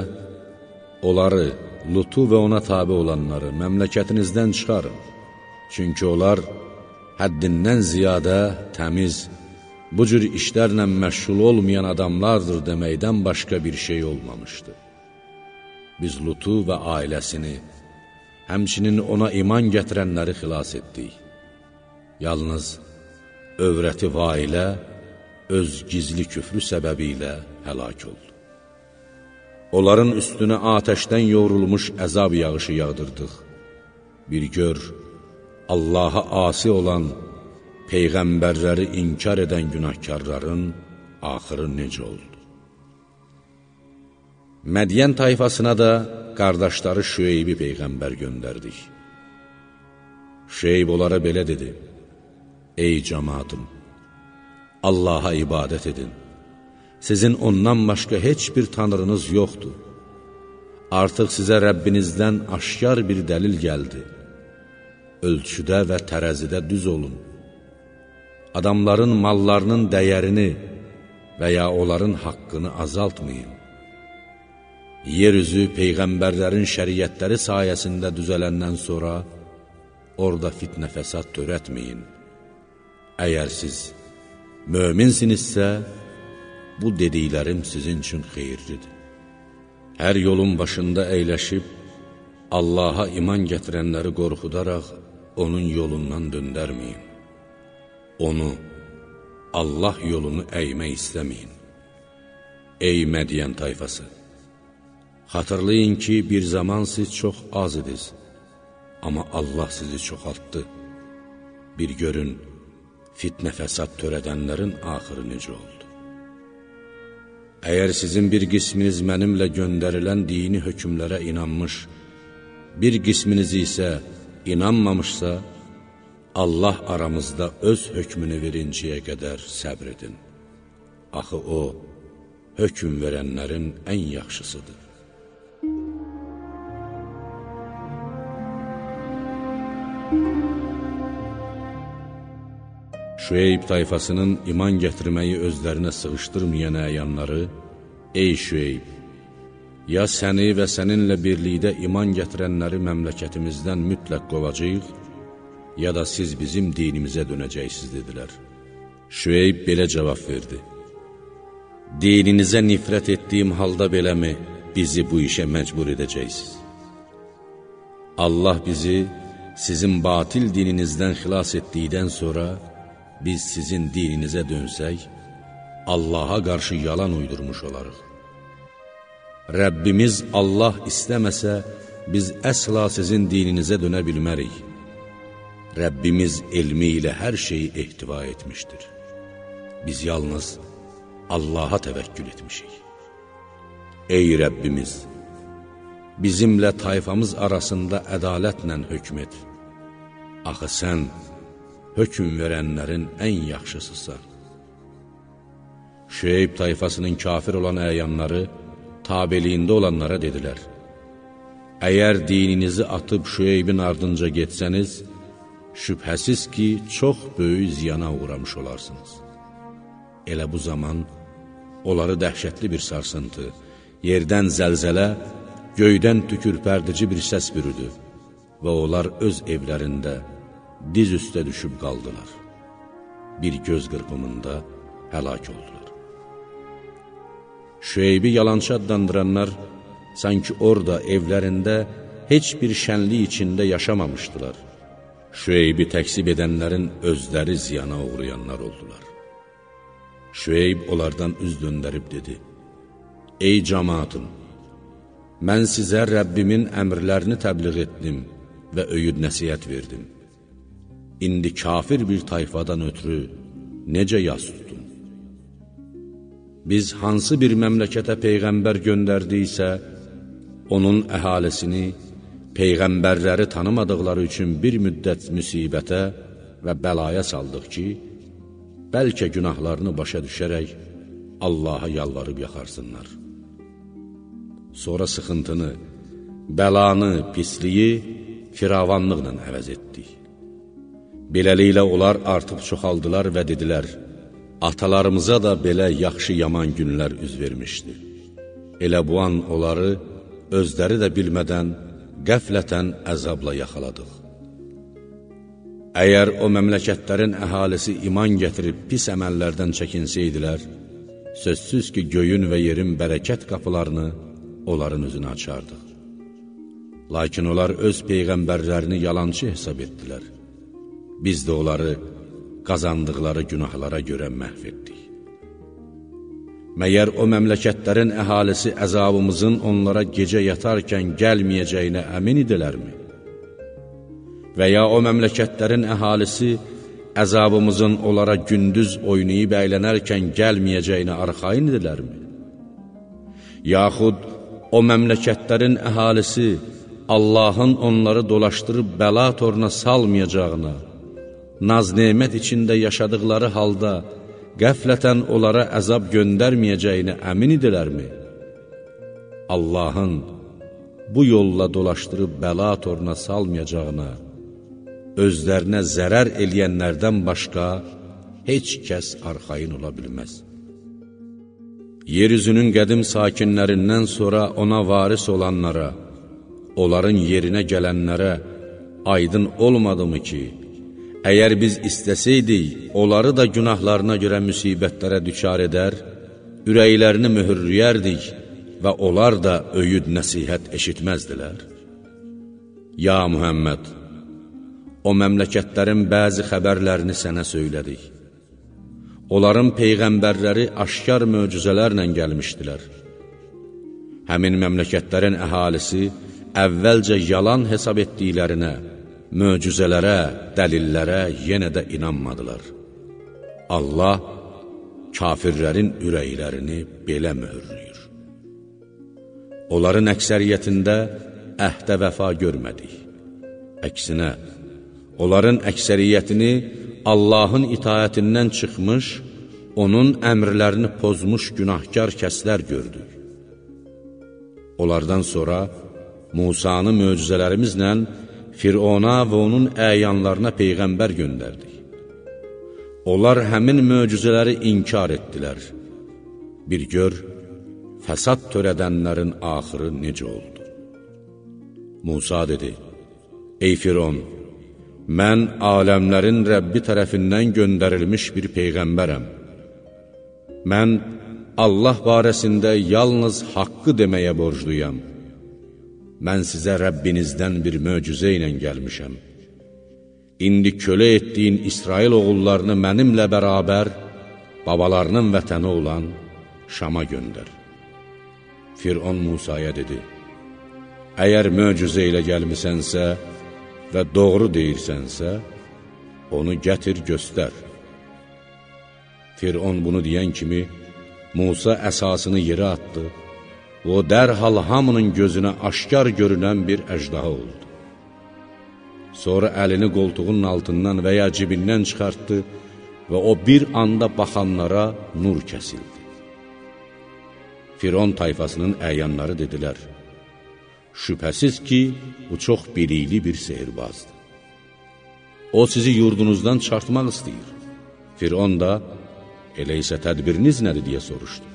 A: onları, Lutu və ona tabi olanları məmləkətinizdən çıxarın. Çünki onlar həddindən ziyadə təmiz, bu cür işlərlə məşğul olmayan adamlardır deməkdən başqa bir şey olmamışdı. Biz Lutu və ailəsini, həmçinin ona iman gətirənləri xilas etdik. Yalnız övrəti vailə öz gizli küfrü səbəbi ilə həlak oldu. Onların üstünə atəşdən yoğrulmuş əzab yağışı yağdırdıq. Bir gör, Allaha asi olan, Peyğəmbərləri inkar edən günahkarların axırı necə oldu? Mədiyən tayfasına da qardaşları Şüeybi Peyğəmbər göndərdik. Şüeyb onlara belə dedi, Ey cəmatım, Allaha ibadət edin, sizin ondan başqa heç bir tanrınız yoxdur. Artıq sizə Rəbbinizdən aşkar bir dəlil gəldi. Ölçüdə və tərəzidə düz olun adamların mallarının dəyərini və ya onların haqqını azaltmayın. Yeryüzü Peyğəmbərlərin şəriyyətləri sayəsində düzələndən sonra orada fitnə fəsad törətməyin. Əgər siz möminsinizsə, bu dediklərim sizin üçün xeyirlidir. Hər yolun başında əyləşib, Allaha iman gətirənləri qorxudaraq onun yolundan döndərməyin onu, Allah yolunu əymək istəməyin. Ey Mədiyən tayfası! Xatırlayın ki, bir zaman siz çox az idiz, amma Allah sizi çoxaltdı. Bir görün, fitnə fəsad törədənlərin axırı necə oldu? Əgər sizin bir qisminiz mənimlə göndərilən dini hökmlərə inanmış, bir qisminiz isə inanmamışsa, Allah aramızda öz hökmünü verinciyə qədər səbr edin. Axı O, hökm verənlərin ən yaxşısıdır. Şüeyb tayfasının iman gətirməyi özlərinə sığışdırmayan əyanları, Ey Şüeyb, ya səni və səninlə birlikdə iman gətirənləri məmləkətimizdən mütləq qovacaq, ya da siz bizim dinimizə dönəcəksiniz, dedilər. Şüeyb belə cavab verdi. Dininizə nifrət etdiyim halda beləmi bizi bu işə məcbur edəcəksiniz? Allah bizi sizin batil dininizdən xilas etdikdən sonra, biz sizin dininizə dönsək, Allaha qarşı yalan uydurmuş olarıq. Rəbbimiz Allah istəməsə, biz əsla sizin dininizə dönə bilmərik. Rəbbimiz elmi ilə hər şeyi ehtiva etmişdir. Biz yalnız Allaha təvəkkül etmişik. Ey Rəbbimiz! Bizimlə tayfamız arasında ədalətlə hökm et. Axı sən, hökm verənlərin ən yaxşısısan. Şüeyb tayfasının kafir olan əyanları tabeliyində olanlara dedilər, Əgər dininizi atıb Şüeybin ardınca getsəniz, şübhəsiz ki, çox böyük ziyana uğramış olarsınız. Elə bu zaman onları dəhşətli bir sarsıntı, yerdən zəlzələ, göydən tükürpərdici bir səs bürüdü və onlar öz evlərində, diz üstə düşüb qaldılar. Bir göz qırpımında həlak oldular. Şüeybi yalançı adlandıranlar sanki orada evlərində heç bir şənlik içində yaşamamışdılar. Şüeybi təksib edənlərin özləri ziyana uğrayanlar oldular. Şüeyb onlardan üz döndərib dedi, Ey cəmatım, mən sizə Rəbbimin əmrlərini təbliğ etdim və öyüd nəsiyyət verdim indi kafir bir tayfadan ötürü necə yas tutun? Biz hansı bir məmləkətə Peyğəmbər göndərdiksə, onun əhalisini Peyğəmbərləri tanımadıqları üçün bir müddət müsibətə və bəlaya saldıq ki, bəlkə günahlarını başa düşərək Allaha yalvarıb yaxarsınlar. Sonra sıxıntını, bəlanı, pisliyi firavanlıqla əvəz etdik. Beləliklə onlar artıq çoxaldılar və dedilər, atalarımıza da belə yaxşı-yaman günlər üz vermişdi. Elə bu an onları özləri də bilmədən qəflətən əzabla yaxaladıq. Əgər o məmləkətlərin əhalisi iman gətirib pis əməllərdən çəkinsəydilər, sözsüz ki, göyün və yerin bərəkət qapılarını onların özünə açardıq. Lakin onlar öz peyğəmbərlərini yalancı hesab etdilər biz də onları qazandıqları günahlara görə məhv etdik. Məyər o məmləkətlərin əhalisi əzabımızın onlara gecə yatarkən gəlməyəcəyinə əmin idilərmi? Və ya o məmləkətlərin əhalisi əzabımızın onlara gündüz oynayıb əylənərkən gəlməyəcəyinə arxain idilərmi? Yaxud o məmləkətlərin əhalisi Allahın onları dolaşdırıb bəla toruna salmayacağına, naz-nemət içində yaşadıqları halda qəflətən onlara əzab göndərməyəcəyini əmin idilərmi? Allahın bu yolla dolaşdırıb bəla toruna salmayacağına, özlərinə zərər eləyənlərdən başqa heç kəs arxayın ola bilməz. Yeryüzünün qədim sakinlərindən sonra ona varis olanlara, onların yerinə gələnlərə aydın olmadımı ki, Əgər biz istəsəydik, onları da günahlarına görə müsibətlərə düçar edər, ürəklərini mühürləyərdik və onlar da öyüd nəsihət eşitməzdilər. Ya Mühəmməd, o məmləkətlərin bəzi xəbərlərini sənə söylədik. Onların peyğəmbərləri aşkar möcüzələrlə gəlmişdilər. Həmin məmləkətlərin əhalisi əvvəlcə yalan hesab etdiklərinə, möcüzələrə, dəlillərə yenə də inanmadılar. Allah kafirlərin ürəklərini belə möhürləyir. Onların əksəriyyətində əhdə vəfa görmədik. Əksinə, onların əksəriyyətini Allahın itayətindən çıxmış, onun əmrlərini pozmuş günahkar kəslər gördük. Onlardan sonra Musanı möcüzələrimizlə Firona və onun əyanlarına Peyğəmbər göndərdik. Onlar həmin möcüzələri inkar etdilər. Bir gör, fəsad törədənlərin axırı necə oldu? Musa dedi, Ey Firon, mən aləmlərin Rəbbi tərəfindən göndərilmiş bir Peyğəmbərəm. Mən Allah barəsində yalnız haqqı deməyə borcluyam. Mən sizə Rəbbinizdən bir möcüzə ilə gəlmişəm. İndi kölə etdiyin İsrail oğullarını mənimlə bərabər babalarının vətəni olan Şama göndər. Firon Musaya dedi, Əgər möcüzə ilə gəlmisənsə və doğru deyirsənsə, onu gətir, göstər. Firon bunu deyən kimi, Musa əsasını yerə atdı o dərhal hamının gözünə aşkar görünən bir əjdaha oldu. Sonra əlini qoltuğunun altından və ya cibindən çıxartdı və o bir anda baxanlara nur kəsildi. Firon tayfasının əyanları dedilər, Şübhəsiz ki, bu çox bilikli bir sehirbazdır. O sizi yurdunuzdan çıxartmaq istəyir. Firon da, elə isə tədbiriniz nədir deyə soruşdu.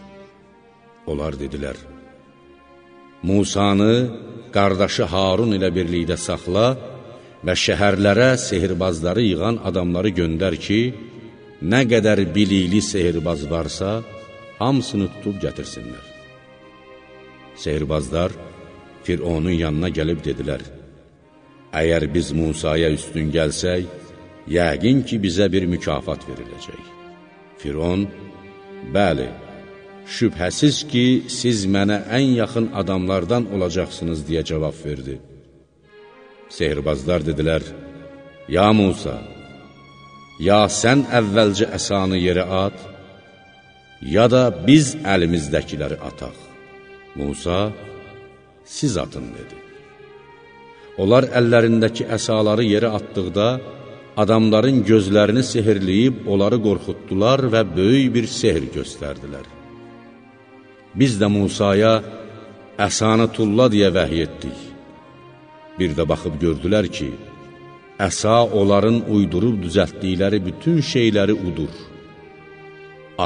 A: Onlar dedilər, Musanı qardaşı Harun ilə birlikdə saxla və şəhərlərə sehirbazları yığan adamları göndər ki, nə qədər bilikli sehirbaz varsa, hamısını tutub gətirsinlər. Sehirbazlar Fironun yanına gəlib dedilər, Əgər biz Musaya üstün gəlsək, yəqin ki, bizə bir mükafat veriləcək. Firon, bəli, şübhəsiz ki, siz mənə ən yaxın adamlardan olacaqsınız deyə cavab verdi. Sehirbazlar dedilər, Ya Musa, ya sən əvvəlcə əsanı yerə at, ya da biz əlimizdəkiləri ataq. Musa, siz atın, dedi. Onlar əllərindəki əsaları yerə atdıqda, adamların gözlərini sehirləyib, onları qorxutdular və böyük bir sehr göstərdilər. Biz də Musaya əsanı tulla deyə vəhiy etdik. Bir də baxıb gördülər ki, əsa onların uydurub düzəltdikləri bütün şeyləri udur.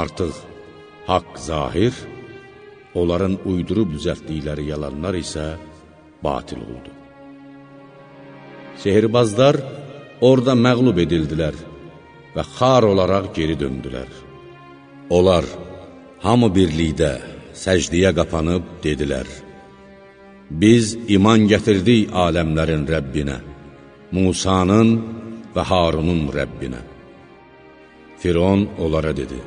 A: Artıq haqq zahir, onların uydurub düzəltdikləri yalanlar isə batil oldu. Sehirbazlar orada məqlub edildilər və xar olaraq geri döndülər. Onlar hamı birlikdə səcdiyə qapanıb dedilər, Biz iman gətirdik aləmlərin Rəbbinə, Musanın və Harunun Rəbbinə. Firon onlara dedi,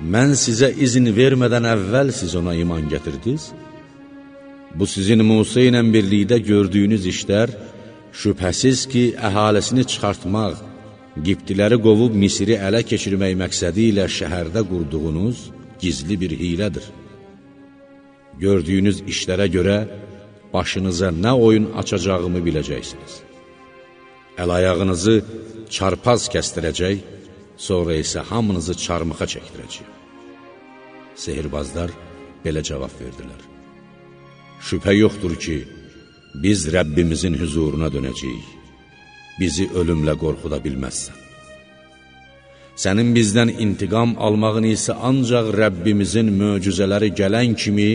A: Mən sizə izin vermədən əvvəl siz ona iman gətirdiniz? Bu sizin Musa ilə birlikdə gördüyünüz işlər, şübhəsiz ki, əhalisini çıxartmaq, qiptiləri qovub Misiri ələ keçirmək məqsədi ilə şəhərdə qurduğunuz gizli bir hilədir. Gördüyünüz işlərə görə başınıza nə oyun açacağımı biləcəksiniz. Əl-ayağınızı çarpaz kəstirəcək, sonra isə hamınızı çarmıxa çəkdirəcək. Sehirbazlar belə cavab verdilər. Şübhə yoxdur ki, biz Rəbbimizin hüzuruna dönəcəyik. Bizi ölümlə qorxuda bilməzsən. Sənin bizdən intiqam almağın isə ancaq Rəbbimizin möcüzələri gələn kimi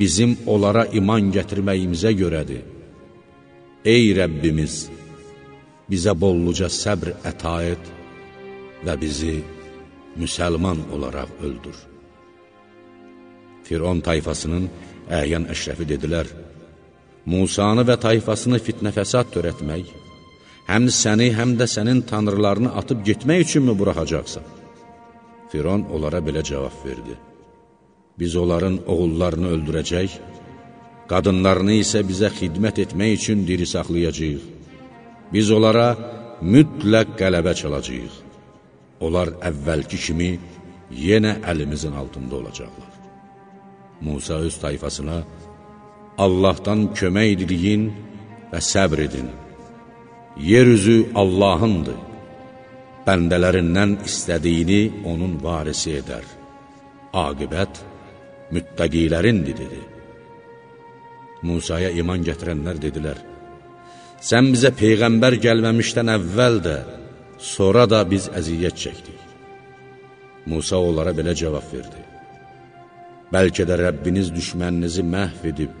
A: bizim onlara iman gətirməyimizə görədir. Ey Rəbbimiz, bizə bolluca səbr əta et və bizi müsəlman olaraq öldür. Firon tayfasının əyyan əşrəfi dedilər, Musanı və tayfasını fitnə fəsad törətmək, həm səni, həm də sənin tanrılarını atıb getmək üçünmü buraxacaqsan? Firon onlara belə cavab verdi biz onların oğullarını öldürəcək, qadınlarını isə bizə xidmət etmək üçün diri saxlayacaq. Biz onlara mütləq qələbə çalacaq. onlar əvvəlki kimi yenə əlimizin altında olacaqlar. Musa öz tayfasına, Allahdan kömək diliyin və səbr edin. Yer üzü Allahındır. Bəndələrindən istədiyini onun varisi edər. Aqibət müttəqilərindir, dedi. Musaya iman gətirənlər dedilər, Sən bizə Peyğəmbər gəlməmişdən əvvəl də, sonra da biz əziyyət çəkdik. Musa onlara belə cavab verdi. Bəlkə də Rəbbiniz düşməninizi məhv edib,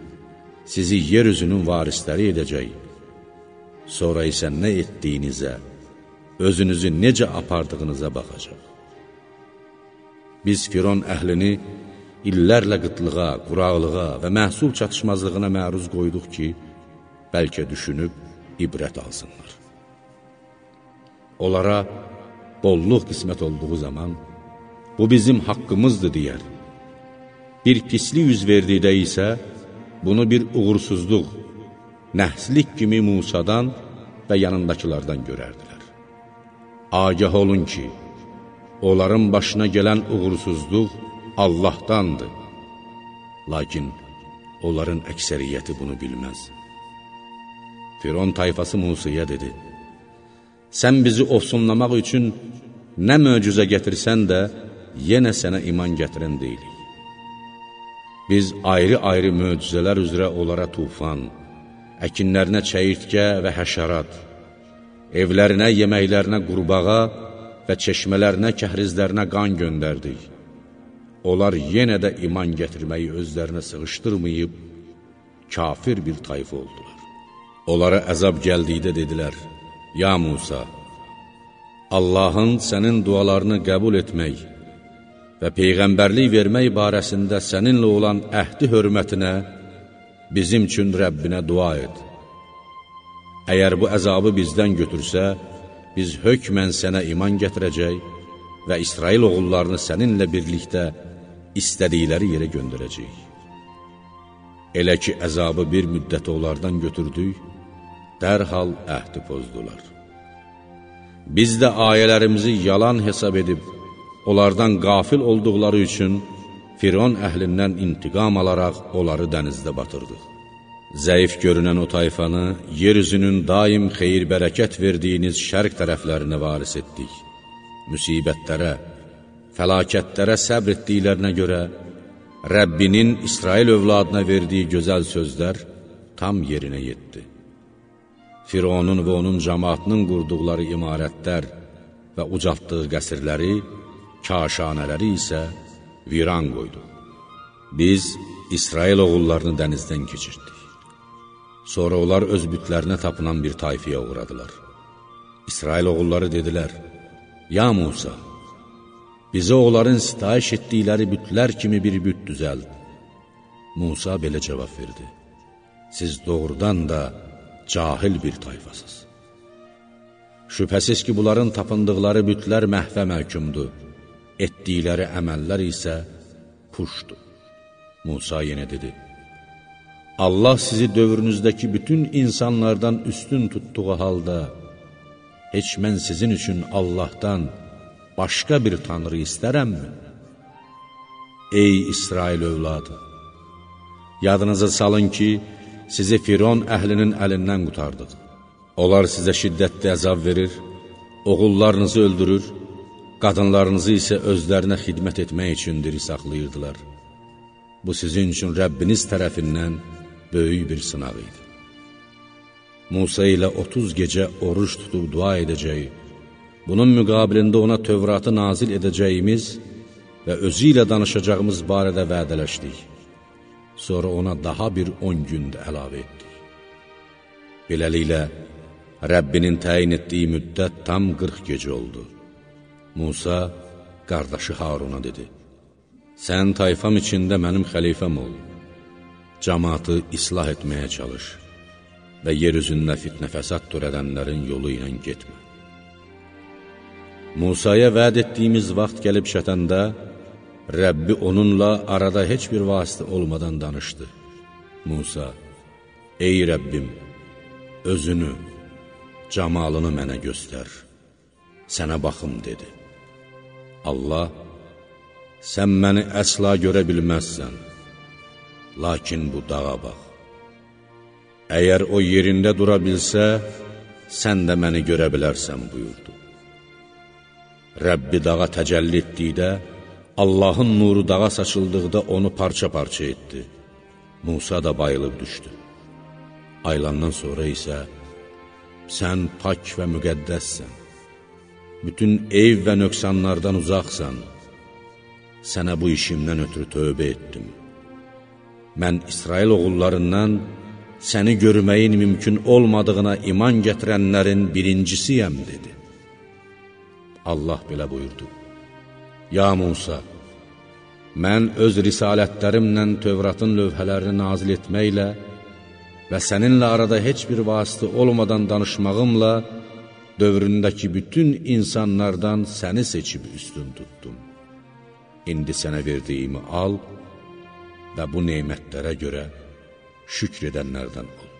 A: sizi yer üzünün varisləri edəcək. Sonra isə nə etdiyinizə, özünüzü necə apardığınıza baxacaq. Biz Firon əhlini illərlə qıtlığa, quraqlığa və məhsul çatışmazlığına məruz qoyduq ki, bəlkə düşünüb ibrət alsınlar. Onlara bolluq qismət olduğu zaman, bu bizim haqqımızdır deyər. Bir pislik yüz verdikdə isə, bunu bir uğursuzluq, nəhslik kimi Musadan və yanındakılardan görərdilər. Agah olun ki, onların başına gələn uğursuzluq Allahdandır. Lakin onların əksəriyyəti bunu bilməz. Firon tayfası Musaya dedi, Sən bizi ofsunlamaq üçün nə möcüzə gətirsən də, yenə sənə iman gətirən deyilik. Biz ayrı-ayrı möcüzələr üzrə onlara tufan, əkinlərinə çəyirtkə və həşərat, evlərinə, yeməklərinə qurbağa və çeşmələrinə, kəhrizlərinə qan göndərdik. Onlar yenə də iman gətirməyi özlərinə sığışdırmayıb, kafir bir tayfa oldular. Onlara əzab gəldikdə dedilər, Ya Musa, Allahın sənin dualarını qəbul etmək və Peyğəmbərlik vermək barəsində səninlə olan əhdi hörmətinə bizim üçün Rəbbinə dua et. Əgər bu əzabı bizdən götürsə, biz hökmən sənə iman gətirəcək və İsrail oğullarını səninlə birlikdə istədikləri yerə göndərəcəyik. Elə ki, əzabı bir müddət onlardan götürdük, dərhal əhdi pozdular. Biz də ayələrimizi yalan hesab edib, onlardan qafil olduqları üçün Firon əhlindən intiqam alaraq onları dənizdə batırdıq. Zəif görünən o tayfanı, yer üzünün daim xeyir-bərəkət verdiyiniz şərq tərəflərinə varis etdik. Müsibətlərə, fəlakətlərə səbr etdiklərinə görə, Rəbbinin İsrail övladına verdiyi gözəl sözlər tam yerinə yetdi. Fironun və onun cəmaatının qurduqları imarətlər və ucaltdığı qəsrləri, kaşanələri isə viran qoydu. Biz İsrail oğullarını dənizdən keçirdik. Sonra onlar öz bütlərinə tapınan bir tayfiyə uğradılar. İsrail oğulları dedilər, Ya Musa, bizə onların sitayiş etdikləri bütlər kimi bir büt düzəld. Musa belə cavab verdi, siz doğrudan da cahil bir tayfasız. Şübhəsiz ki, bunların tapındıqları bütlər məhvə məhkumdur, etdikləri əməllər isə puşdur. Musa yenə dedi, Allah sizi dövrünüzdəki bütün insanlardan üstün tutduğu halda, heç mən sizin üçün Allahdan başqa bir tanrı istərəmmi? Ey İsrail övladı! Yadınıza salın ki, sizi Firon əhlinin əlindən qutardıq. Onlar sizə şiddətli əzab verir, oğullarınızı öldürür, qadınlarınızı isə özlərinə xidmət etmək üçün diri saxlayırdılar. Bu sizin üçün Rəbbiniz tərəfindən böyük bir sınaq idi. Musa ilə 30 gecə oruç tutub dua edəcəyi, bunun müqabilində ona Tövratı nazil edəcəyimiz və özü ilə danışacağımız barədə vədələşdik. Sonra ona daha bir 10 gün də əlavə etdik. Beləliklə, Rəbbinin təyin etdiyi müddət tam 40 gecə oldu. Musa qardaşı Haruna dedi, Sən tayfam içində mənim xəlifəm ol, cəmatı islah etməyə çalış və yer üzündə fitnə fəsad törədənlərin yolu ilə getmə. Musaya vəd etdiyimiz vaxt gəlib çətəndə, Rəbbi onunla arada heç bir vasitə olmadan danışdı. Musa, ey Rəbbim, özünü, camalını mənə göstər, sənə baxım, dedi. Allah, sən məni əsla görə bilməzsən, lakin bu dağa bax. Əgər o yerində dura bilsə, sən də məni görə bilərsən, buyurdu. Rəbbi dağa təcəlli etdikdə, Allahın nuru dağa saçıldıqda onu parça-parça etdi. Musa da bayılıb düşdü. Aylandan sonra isə, sən pak və müqəddəssən, bütün ev və nöqsanlardan uzaqsan, sənə bu işimdən ötürü tövbə etdim. Mən İsrail oğullarından səni görməyin mümkün olmadığına iman gətirənlərin birincisiyəm, dedi. Allah belə buyurdu. Ya Musa, mən öz risalətlərimlə Tövratın lövhələrini nazil etməklə və səninlə arada heç bir vasitə olmadan danışmağımla dövründəki bütün insanlardan səni seçib üstün tutdum. İndi sənə verdiyimi al və bu neymətlərə görə şükr edənlərdən ol.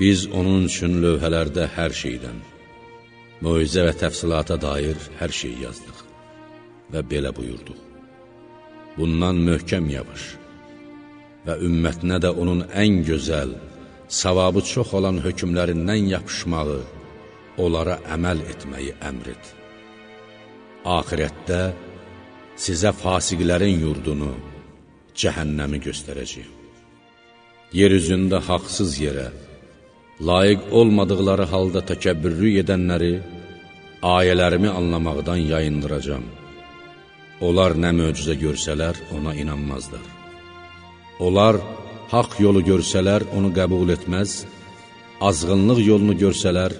A: Biz onun üçün lövhələrdə hər şeydən, möizə və təfsilata dair hər şey yazdıq və belə buyurduq. Bundan möhkəm yavaş və ümmətinə də onun ən gözəl, savabı çox olan hökmlərindən yapışmağı, onlara əməl etməyi əmr et. Ahirətdə, sizə fasiqlərin yurdunu, cəhənnəmi göstərəcəyim. Yer üzündə haqsız yerə, layiq olmadıqları halda təkəbbürlük edənləri ayələrimi anlamaqdan yayındıracam. Onlar nə möcüzə görsələr, ona inanmazlar. Onlar haqq yolu görsələr, onu qəbul etməz, azğınlıq yolunu görsələr,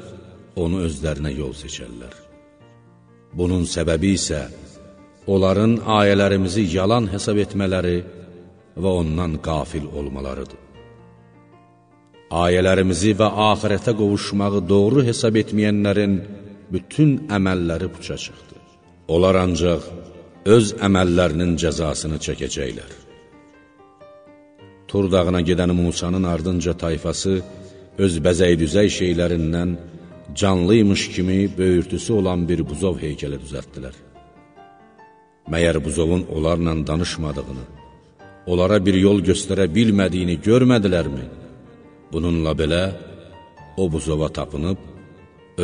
A: onu özlərinə yol seçərlər. Bunun səbəbi isə, onların ayələrimizi yalan hesab etmələri və ondan qafil olmalarıdır. Ayələrimizi və ahirətə qovuşmağı doğru hesab etməyənlərin bütün əməlləri puça çıxdı. Onlar ancaq öz əməllərinin cəzasını çəkəcəklər. Tur dağına gedən Musanın ardınca tayfası öz bəzəy-düzəy şeylərindən canlıymış kimi böyürtüsü olan bir buzov heykəli düzəltdilər. Məyər buzovun onlarla danışmadığını, onlara bir yol göstərə bilmədiyini görmədilərmi? Bununla belə, o buzova tapınıb,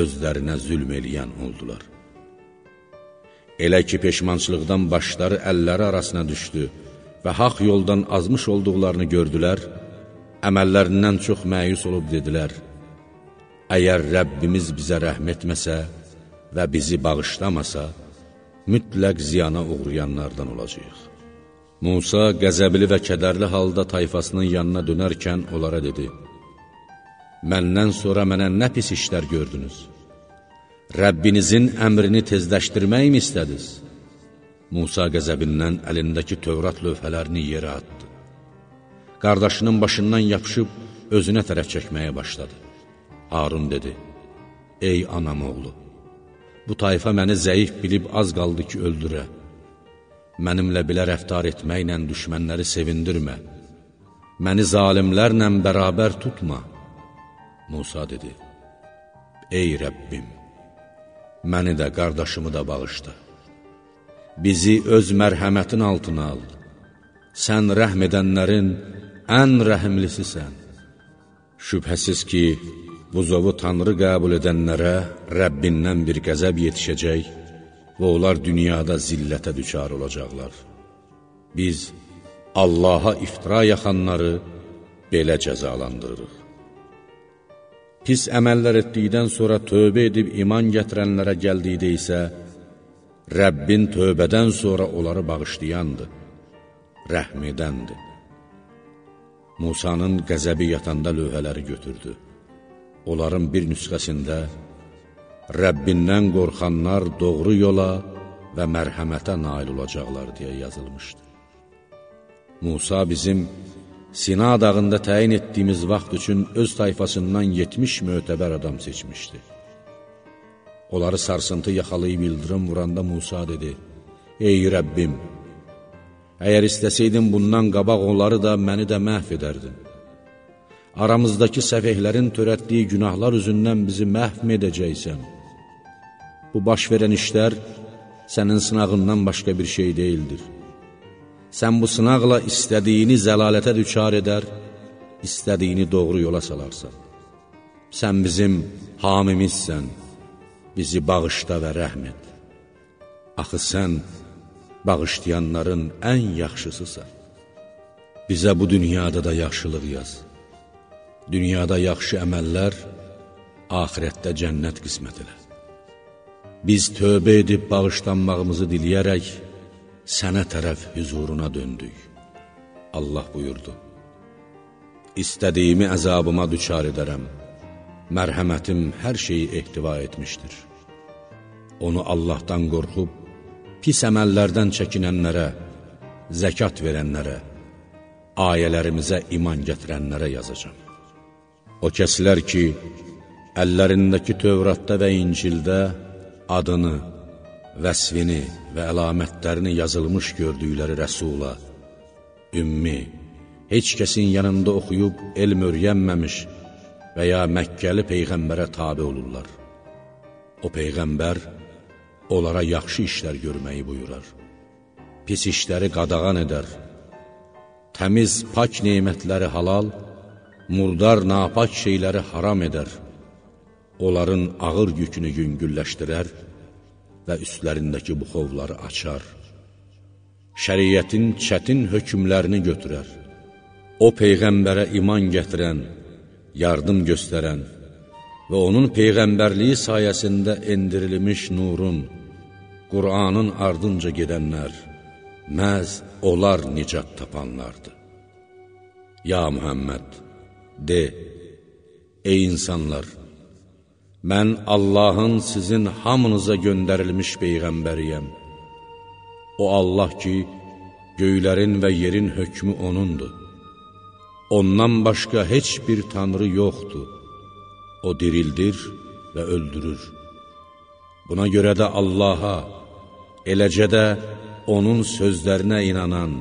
A: özlərinə zülm eləyən oldular. Elə ki, peşmançılıqdan başları əlləri arasına düşdü və haq yoldan azmış olduqlarını gördülər, əməllərindən çox məyus olub dedilər, Əgər Rəbbimiz bizə rəhm etməsə və bizi bağışlamasa, mütləq ziyana uğrayanlardan olacaq. Musa qəzəbli və kədərli halda tayfasının yanına dönərkən onlara dedi, Məndən sonra mənə nə pis işlər gördünüz? Rəbbinizin əmrini tezləşdirməkmi istədiniz? Musa qəzəbindən əlindəki Tövrat lövhələrini yerə atdı. Qardaşının başından yapışıb özünə tərəf çəkməyə başladı. Harun dedi, Ey anam oğlu! Bu tayfa məni zəif bilib az qaldı ki, öldürə. Mənimlə belə rəftar etməklə düşmənləri sevindirmə. Məni zalimlərlə bərabər tutma. Musa dedi, Ey Rəbbim, məni də, qardaşımı da bağışla. Bizi öz mərhəmətin altına al. Sən rəhm edənlərin ən rəhimlisisən. Şübhəsiz ki, buzovu tanrı qəbul edənlərə Rəbbindən bir qəzəb yetişəcək və onlar dünyada zillətə düçar olacaqlar. Biz Allaha iftira yaxanları belə cəzalandırırıq. Pis əməllər etdikdən sonra tövbə edib iman gətirənlərə gəldikdə isə, Rəbbin tövbədən sonra onları bağışlayandır, rəhm edəndir. Musanın qəzəbi yatanda lövhələri götürdü onların bir nüsxəsində Rəbbindən qorxanlar doğru yola və mərhəmətə nail olacaqlar deyə yazılmışdı. Musa bizim Sina dağında təyin etdiyimiz vaxt üçün öz tayfasından 70 mötəbər adam seçmişdi. Onları sarsıntı yaxalayıb ildırım vuranda Musa dedi, Ey Rəbbim, əgər istəsəydin bundan qabaq onları da, məni də məhv edərdin aramızdakı səfehlərin törətdiyi günahlar üzündən bizi məhv edəcəksən. Bu baş verən işlər sənin sınağından başqa bir şey deyildir. Sən bu sınaqla istədiyini zəlalətə düçar edər, istədiyini doğru yola salarsan. Sən bizim hamimizsən, bizi bağışla və rəhm et. Axı sən bağışlayanların ən yaxşısısan. Bizə bu dünyada da yaxşılıq yaz. Dünyada yaxşı əməllər, ahirətdə cənnət qismət elə. Biz tövbə edib bağışlanmağımızı diliyərək, sənə tərəf hüzuruna döndük. Allah buyurdu, İstədiyimi əzabıma düçar edərəm, mərhəmətim hər şeyi ehtiva etmişdir. Onu Allahdan qorxub, pis əməllərdən çəkinənlərə, zəkat verənlərə, ayələrimizə iman gətirənlərə yazacam. O kəslər ki, əllərindəki Tövratda və İncildə adını, vəsvini və əlamətlərini yazılmış gördükləri rəsula, ümmi, heç kəsin yanında oxuyub elm öyrənməmiş və ya Məkkəli Peyğəmbərə tabi olurlar. O Peyğəmbər onlara yaxşı işlər görməyi buyurar, pis işləri qadağan edər, təmiz, pak neymətləri halal, murdar, napak şeyləri haram edər, onların ağır yükünü yüngülləşdirər və üstlərindəki buxovları açar. Şəriyyətin çətin hökmlərini götürər. O Peyğəmbərə iman gətirən, yardım göstərən və onun Peyğəmbərliyi sayəsində endirilmiş nurun, Qur'anın ardınca gedənlər, məhz onlar nicat tapanlardır. Ya Muhammed, de, ey insanlar, Mən Allahın sizin hamınıza göndərilmiş Peyğəmbəriyəm. O Allah ki, göylərin və yerin hökmü O'nundur. Ondan başqa heç bir tanrı yoxdur. O dirildir və öldürür. Buna görə də Allaha, eləcə də Onun sözlərinə inanan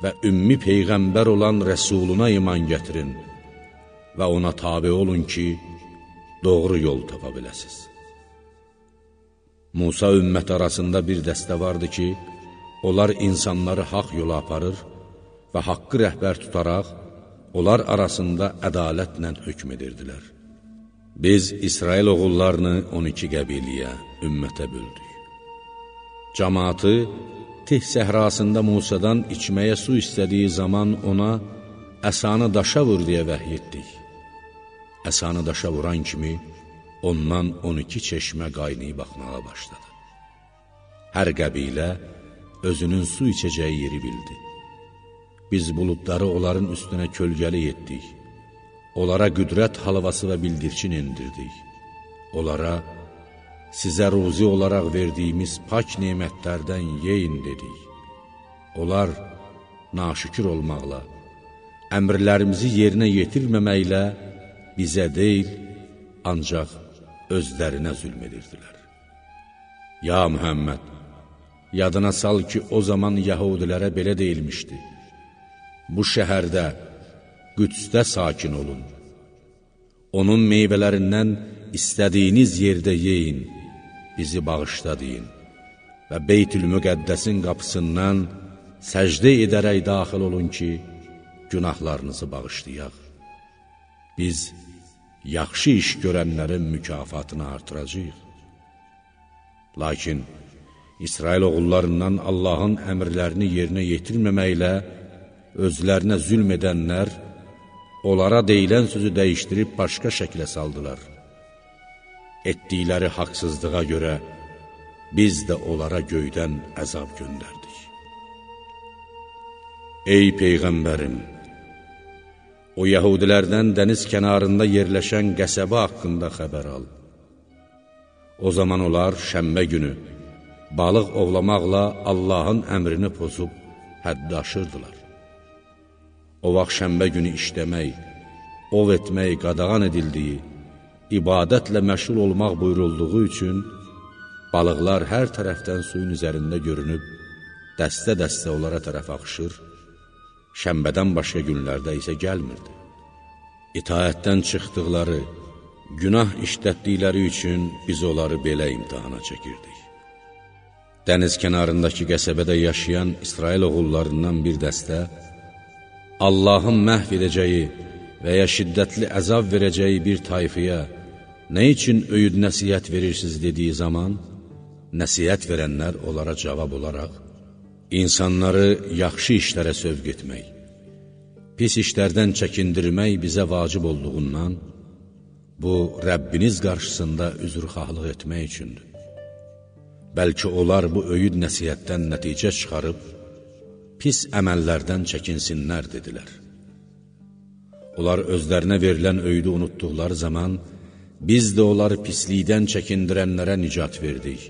A: və ümmi Peyğəmbər olan Rəsuluna iman gətirin və ona tabi olun ki, doğru yol tapa biləsiz. Musa ümmət arasında bir dəstə vardı ki, onlar insanları haq yola aparır və haqqı rəhbər tutaraq, onlar arasında ədalətlə hökm edirdilər. Biz İsrail oğullarını 12 qəbiliyə, ümmətə böldük. Cəmatı Tih səhrasında Musadan içməyə su istədiyi zaman ona əsanı daşa vur deyə vəhy etdik. Əsanı daşa vuran kimi ondan 12 çeşmə qaynayıb baxmağa başladı. Hər qəbilə özünün su içəcəyi yeri bildi. Biz buludları onların üstünə kölgəli etdik. Onlara qüdrət halvası və bildirçin indirdik. Onlara, sizə ruzi olaraq verdiyimiz pak nemətlərdən yeyin dedik. Onlar naşükür olmaqla, əmrlərimizi yerinə yetirməməklə, bizə deyil, ancaq özlərinə zülm edirdilər. Ya Mühəmməd, yadına sal ki, o zaman yəhudilərə belə deyilmişdi. Bu şəhərdə, Qüdsdə sakin olun. Onun meyvələrindən istədiyiniz yerdə yeyin, bizi bağışla deyin və Beytül Müqəddəsin qapısından səcdə edərək daxil olun ki, günahlarınızı bağışlayaq. Biz yaxşı iş görənlərin mükafatını artıracaq. Lakin İsrail oğullarından Allahın əmrlərini yerinə yetirməməklə özlərinə zülm edənlər onlara deyilən sözü dəyişdirib başqa şəklə saldılar. Etdikləri haqsızlığa görə biz də onlara göydən əzab göndərdik. Ey Peyğəmbərim! O yəhudilərdən dəniz kənarında yerləşən qəsəbə haqqında xəbər al. O zaman onlar şəmbə günü balıq ovlamaqla Allahın əmrini pozub həddi aşırdılar. O vaxt şəmbə günü işləmək, ov etmək qadağan edildiyi, ibadətlə məşğul olmaq buyurulduğu üçün balıqlar hər tərəfdən suyun üzərində görünüb, dəstə-dəstə onlara tərəf axışır, şəmbədən başqa günlərdə isə gəlmirdi. İtaətdən çıxdıqları, günah işlətdikləri üçün biz onları belə imtihana çəkirdik. Dəniz kənarındakı qəsəbədə yaşayan İsrail oğullarından bir dəstə Allahın məhv edəcəyi və ya şiddətli əzab verəcəyi bir tayfıya nə üçün öyüd nəsiyyət verirsiniz dediyi zaman, nəsiyyət verənlər onlara cavab olaraq, insanları yaxşı işlərə sövq etmək, pis işlərdən çəkindirmək bizə vacib olduğundan, bu, Rəbbiniz qarşısında üzrxahlıq etmək üçündür. Bəlkə onlar bu öyüd nəsiyyətdən nəticə çıxarıb, pis əməllərdən çəkinsinlər, dedilər. Onlar özlərinə verilən öyüdü unutduqları zaman, biz də onları pislikdən çəkindirənlərə nicat verdik.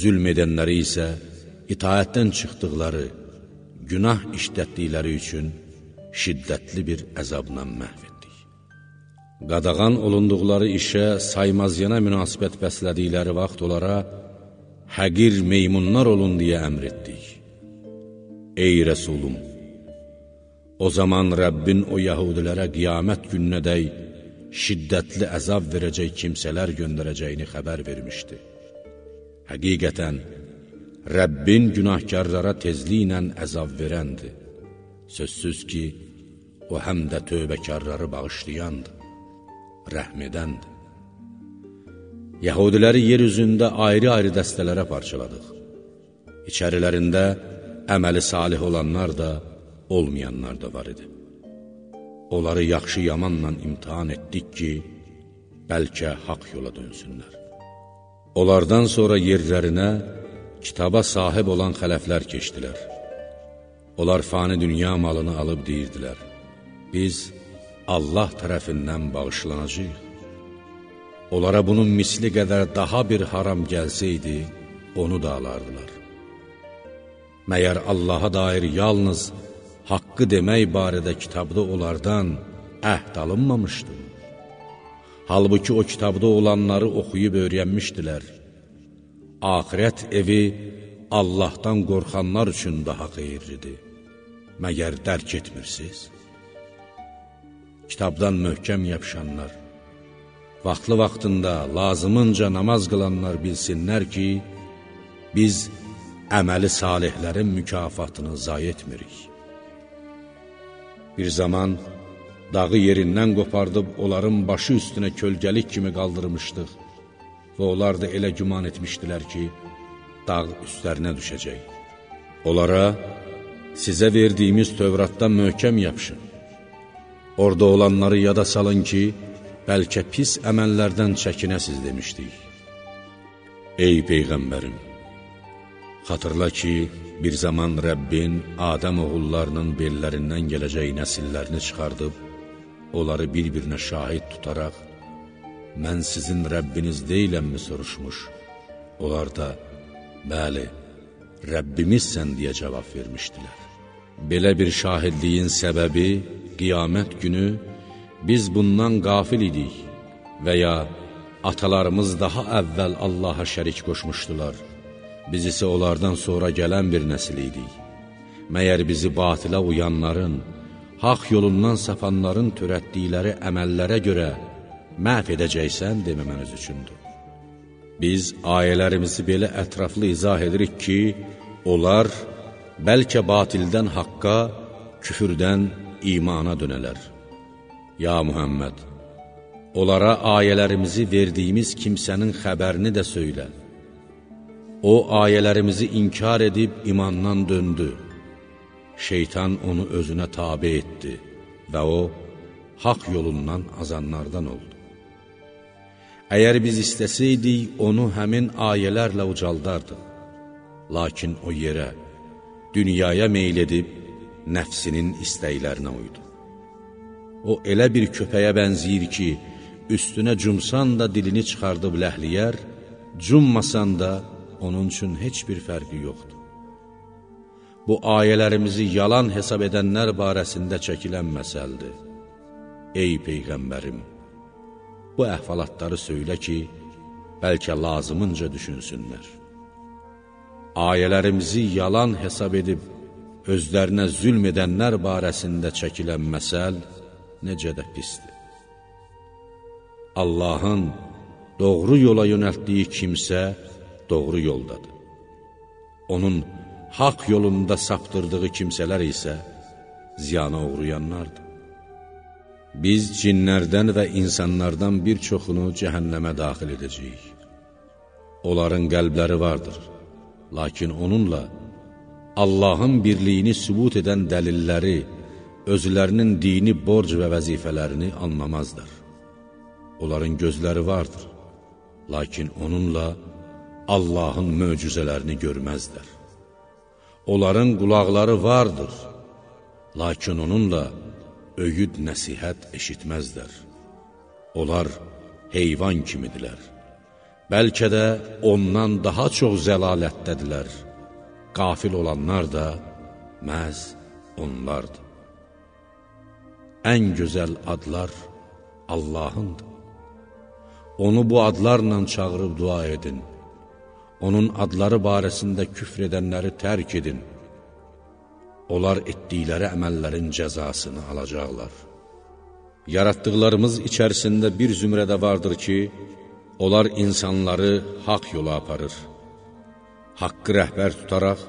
A: Zülm edənləri isə itaətdən çıxdıqları, günah işlətdikləri üçün şiddətli bir əzabla məhv etdik. Qadağan olunduqları işə saymazyana münasibət bəslədikləri vaxt onlara həqir meymunlar olun deyə əmr etdik. Ey Rəsulum! O zaman Rəbbin o yəhudilərə qiyamət gününədək şiddətli əzab verəcək kimsələr göndərəcəyini xəbər vermişdi. Həqiqətən, Rəbbin günahkarlara tezliklə əzab verəndir. Sözsüz ki, o həm də tövbəkarları bağışlayandır, rəhm edəndir. Yəhudiləri yer üzündə ayrı-ayrı dəstələrə parçaladıq. İçərilərində əməli salih olanlar da, olmayanlar da var idi. Onları yaxşı yamanla imtihan etdik ki, bəlkə haqq yola dönsünlər. Onlardan sonra yerlərinə kitaba sahib olan xələflər keçdilər. Onlar fani dünya malını alıb deyirdilər, biz Allah tərəfindən bağışlanacaq. Onlara bunun misli qədər daha bir haram gəlsəydi, onu da alardılar. Məyər Allaha dair yalnız haqqı demək barədə kitabda onlardan əhd alınmamışdı. Halbuki o kitabda olanları oxuyub öyrənmişdilər. Ahirət evi Allahdan qorxanlar üçün daha xeyirlidir. Məgər dərk etmirsiniz? Kitabdan möhkəm yapışanlar, vaxtlı vaxtında lazımınca namaz qılanlar bilsinlər ki, biz əməli salihlərin mükafatını zay etmirik. Bir zaman dağı yerindən qopardıb onların başı üstünə kölgəlik kimi qaldırmışdıq və onlar da elə güman etmişdilər ki, dağ üstlərinə düşəcək. Onlara, sizə verdiyimiz Tövratdan möhkəm yapışın. Orada olanları yada salın ki, bəlkə pis əməllərdən çəkinəsiz demişdik. Ey Peyğəmbərim! Xatırla ki, bir zaman Rəbbin Adəm oğullarının bellərindən gələcək nəsillərini çıxardıb, onları bir-birinə şahid tutaraq, mən sizin Rəbbiniz deyiləmmi soruşmuş. Onlar da, bəli, Rəbbimizsən deyə cavab vermişdilər. Belə bir şahidliyin səbəbi qiyamət günü biz bundan qafil idik və ya atalarımız daha əvvəl Allaha şərik qoşmuşdular. Biz isə onlardan sonra gələn bir nəsil idik. Məyər bizi batilə uyanların, haq yolundan sapanların törətdikləri əməllərə görə məhv edəcəksən deməməniz üçündür. Biz ayələrimizi belə ətraflı izah edirik ki, onlar bəlkə batildən haqqa, küfürdən imana dönələr. Ya Muhammed, onlara ayələrimizi verdiyimiz kimsənin xəbərini də söylə. O, ayələrimizi inkar edib imandan döndü. Şeytan onu özünə tabi etdi və o, haq yolundan azanlardan oldu. Əgər biz istəsəydik, onu həmin ayələrlə ucaldardıq. Lakin o yerə, dünyaya meyl edib, nəfsinin istəklərinə uydu. O, elə bir köpəyə bənziyir ki, üstünə cumsan da dilini çıxardıb ləhliyər, cummasan da onun üçün heç bir fərqi yoxdur. Bu ayələrimizi yalan hesab edənlər barəsində çəkilən məsəldir. Ey Peyğəmbərim! Bu əhvalatları söylə ki, bəlkə lazımınca düşünsünlər. Ayələrimizi yalan hesab edib, özlərinə zülm edənlər barəsində çəkilən məsəl necə də pisdir. Allahın doğru yola yönəltdiyi kimsə, doğru yoldadır. onun haqq yolunda saptırdığı kimsələr isə ziyana uğrayanlardır. Biz cinlərdən və insanlardan bir çoxunu cəhənnəmə daxil edəcəyik. Onların qəlbləri vardır, lakin onunla Allahın birliyini sübut edən dəlilləri, özlərinin dini borc və vəzifələrini anlamazlar. Onların gözləri vardır, lakin onunla Allahın möcüzələrini görməzlər. Onların qulaqları vardır, lakin onunla öyüd nəsihət eşitməzlər. Onlar heyvan kimidilər. Bəlkə də ondan daha çox zəlalətdədirlər. Qafil olanlar da məhz onlardır. Ən gözəl adlar Allahındır. Onu bu adlarla çağırıb dua edin. Onun adları barəsində küfr edənləri tərk edin. Onlar etdikləri əməllərin cəzasını alacaqlar. Yaratdıqlarımız içərisində bir zümrədə vardır ki, onlar insanları haqq yola aparır. Haqqı rəhbər tutaraq,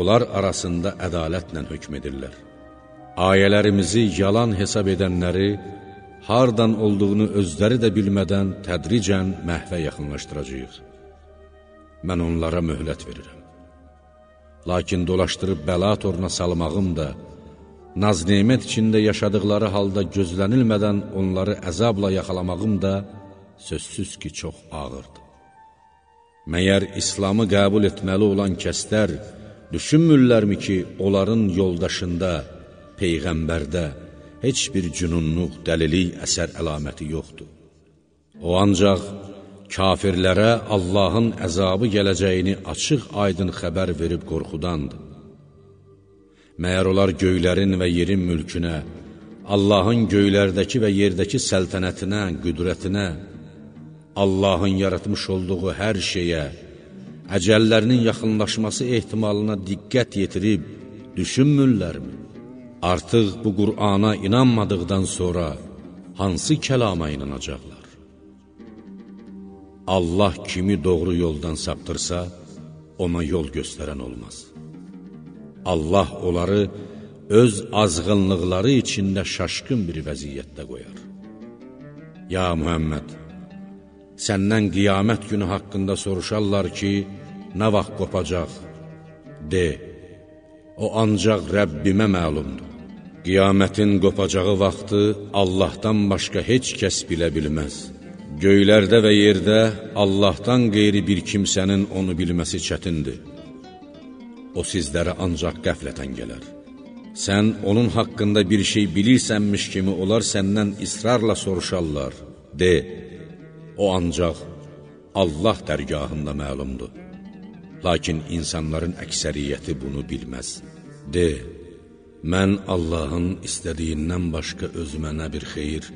A: onlar arasında ədalətlə hökm edirlər. Ayələrimizi yalan hesab edənləri, hardan olduğunu özləri də bilmədən tədricən məhvə yaxınlaşdıracaq. Mən onlara möhlət verirəm. Lakin dolaşdırıb bəla toruna salmağım da, naz-nemət içində yaşadıqları halda gözlənilmədən onları əzabla yaxalamağım da sözsüz ki, çox ağırdır. Məyər İslamı qəbul etməli olan kəslər düşünmürlərmi ki, onların yoldaşında, Peyğəmbərdə heç bir cünunluq, dəlilik, əsər əlaməti yoxdur. O ancaq kafirlərə Allahın əzabı gələcəyini açıq aydın xəbər verib qorxudandır. Məyər onlar göylərin və yerin mülkünə, Allahın göylərdəki və yerdəki səltənətinə, qüdrətinə, Allahın yaratmış olduğu hər şeyə, əcəllərinin yaxınlaşması ehtimalına diqqət yetirib, düşünmürlərmi? Artıq bu Qur'ana inanmadıqdan sonra hansı kəlama inanacaqlar? Allah kimi doğru yoldan saptırsa, ona yol göstərən olmaz. Allah onları öz azğınlıqları içində şaşqın bir vəziyyətdə qoyar. Ya Muhammed, səndən qiyamət günü haqqında soruşarlar ki, nə vaxt qopacaq? De, o ancaq Rəbbimə məlumdur. Qiyamətin qopacağı vaxtı Allahdan başqa heç kəs bilə bilməz. Göylərdə və yerdə Allahdan qeyri bir kimsənin onu bilməsi çətindir. O sizlərə ancaq qəflətən gələr. Sən onun haqqında bir şey bilirsənmiş kimi onlar səndən israrla soruşarlar. De, o ancaq Allah dərgahında məlumdur. Lakin insanların əksəriyyəti bunu bilməz. De, mən Allahın istədiyindən başqa özümə nə bir xeyir,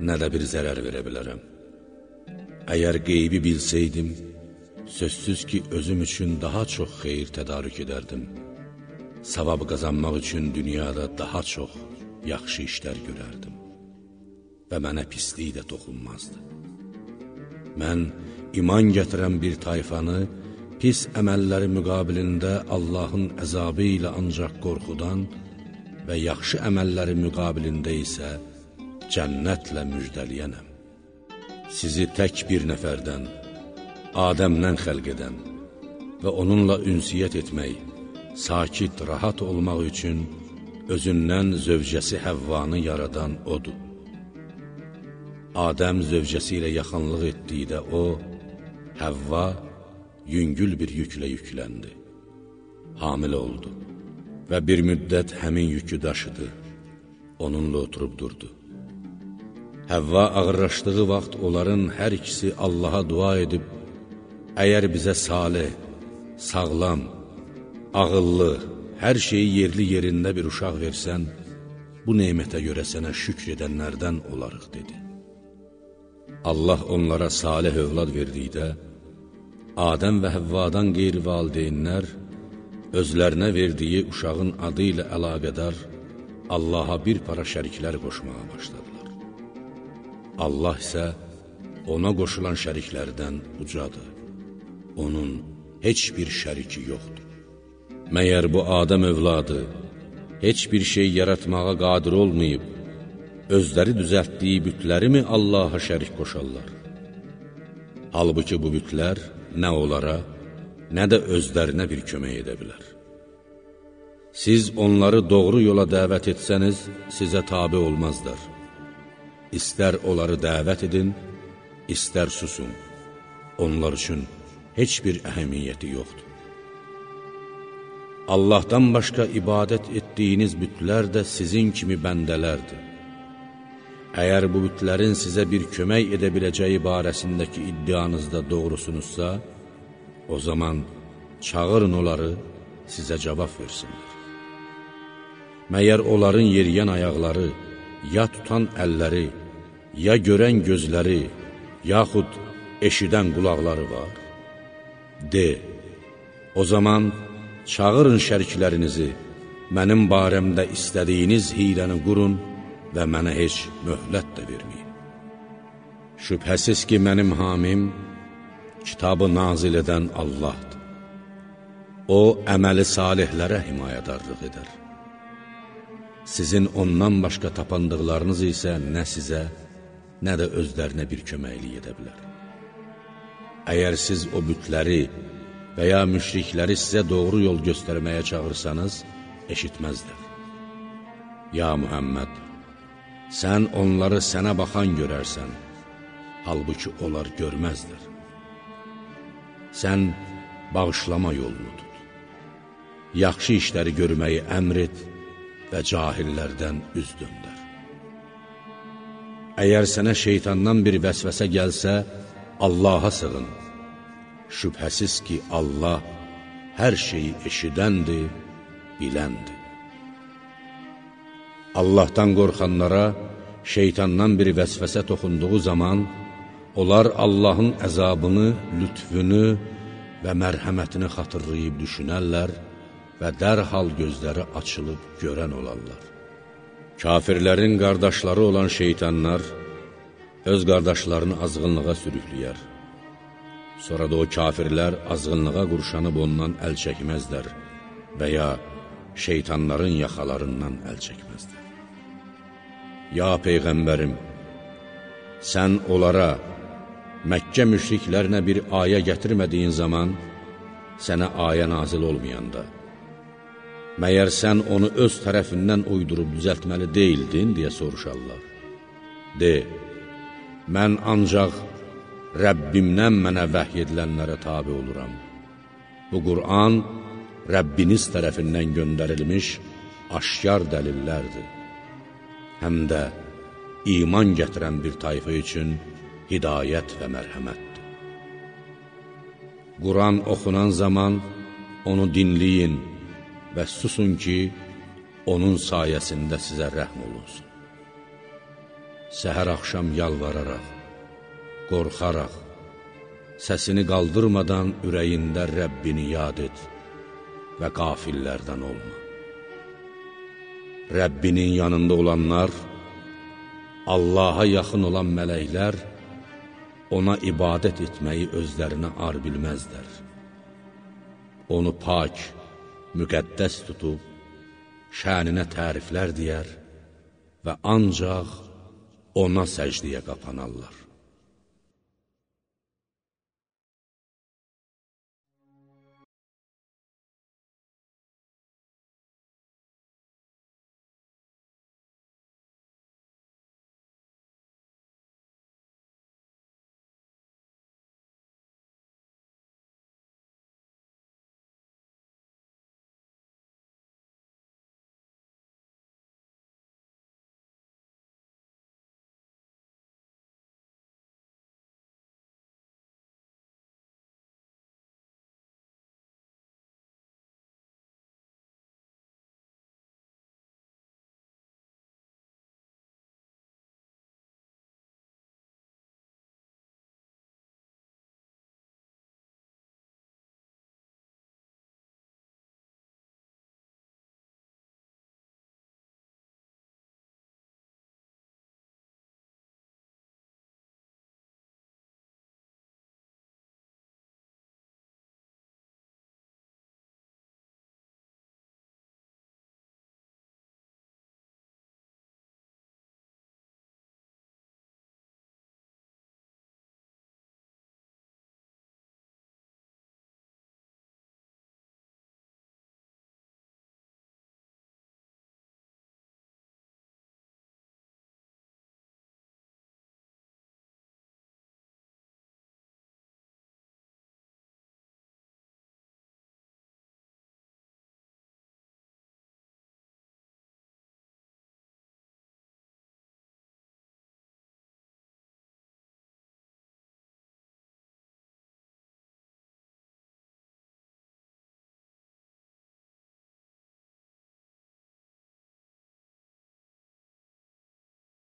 A: nə də bir zərər verə bilərəm. Əgər qeybi bilsəydim, sözsüz ki, özüm üçün daha çox xeyir tədarük edərdim. Savab qazanmaq üçün dünyada daha çox yaxşı işlər görərdim və mənə pislik də toxunmazdı. Mən iman gətirən bir tayfanı pis əməlləri müqabilində Allahın əzabı ilə ancaq qorxudan və yaxşı əməlləri müqabilində isə cənnətlə müjdəliyənəm. Sizi tək bir nəfərdən, Adəmdən xəlq edən və onunla ünsiyyət etmək, sakit, rahat olmaq üçün özündən zövcəsi Həvvanı yaradan odur. Adəm zövcəsi ilə yaxınlıq etdikdə o, Həvva yüngül bir yüklə yükləndi. Hamilə oldu və bir müddət həmin yükü daşıdı, onunla oturub durdu. Həvva ağırlaşdığı vaxt onların hər ikisi Allaha dua edib, əgər bizə salih, sağlam, ağıllı, hər şeyi yerli yerində bir uşaq versən, bu neymətə görə sənə şükr edənlərdən olarıq, dedi. Allah onlara salih övlad verdikdə, Adəm və Həvvadan qeyri-valideynlər özlərinə verdiyi uşağın adı ilə əlaqədar Allaha bir para şəriklər qoşmağa başladılar. Allah isə ona qoşulan şəriklərdən ucadır. Onun heç bir şəriki yoxdur. Məyər bu Adəm övladı heç bir şey yaratmağa qadir olmayıb, özləri düzəltdiyi bütləri mi Allaha şərik qoşarlar? Halbuki bu bütlər nə onlara, nə də özlərinə bir kömək edə bilər. Siz onları doğru yola dəvət etsəniz, sizə tabi olmazlar. İstər onları dəvət edin, istər susun. Onlar üçün heç bir əhəmiyyəti yoxdur. Allahdan başqa ibadət etdiyiniz bütlər də sizin kimi bəndələrdir. Əgər bu bütlərin sizə bir kömək edə biləcəyi barəsindəki iddianızda doğrusunuzsa, o zaman çağırın onları, sizə cavab versinlər. Məyər onların yeriyən ayaqları, ya tutan əlləri, ya görən gözləri, yaxud eşidən qulaqları var? De, o zaman çağırın şəriklərinizi, mənim barəmdə istədiyiniz hiləni qurun və mənə heç möhlət də verməyin. Şübhəsiz ki, mənim hamim kitabı nazil edən Allahdır. O, əməli salihlərə himayədarlıq edər. Sizin ondan başqa tapandıqlarınız isə nə sizə, nə də özlərinə bir köməklik edə bilər. Əgər siz o bütləri və ya müşrikləri sizə doğru yol göstərməyə çağırsanız, eşitməzlər. Ya Mühəmməd, sən onları sənə baxan görərsən, halbuki onlar görməzlər. Sən bağışlama yolunu tut. Yaxşı işləri görməyi əmr et və cahillərdən üz döndər. Əgər sənə şeytandan bir vəsvəsə gəlsə, Allaha sığın. Şübhəsiz ki, Allah hər şeyi eşidəndir, biləndir. Allahdan qorxanlara şeytandan bir vəsvəsə toxunduğu zaman, onlar Allahın əzabını, lütfünü və mərhəmətini xatırlayıb düşünərlər və dərhal gözləri açılıb görən olarlar. Kafirlərin qardaşları olan şeytanlar öz qardaşlarını azğınlığa sürükləyər. Sonra da o kafirlər azğınlığa qurşanıb ondan əl çəkməzlər və ya şeytanların yaxalarından əl çəkməzlər. Ya Peyğəmbərim, sən onlara, Məkkə müşriklərinə bir ayə gətirmədiyin zaman, sənə ayə nazil olmayanda, məyər sən onu öz tərəfindən uydurub düzəltməli deyildin, deyə soruşarlar. De, mən ancaq Rəbbimdən mənə vəhy edilənlərə tabi oluram. Bu Qur'an Rəbbiniz tərəfindən göndərilmiş aşkar dəlillərdir. Həm də iman gətirən bir tayfa üçün hidayət və mərhəmətdir. Quran oxunan zaman onu dinləyin və susun ki, onun sayəsində sizə rəhm olunsun. Səhər axşam yalvararaq, qorxaraq, səsini qaldırmadan ürəyində Rəbbini yad et və qafillərdən olma. Rəbbinin yanında olanlar, Allaha yaxın olan mələklər, ona ibadət etməyi özlərinə ar bilməzlər. Onu pak, müqəddəs tutub, şəninə təriflər deyər və ancaq ona səcdiyə qapanarlar.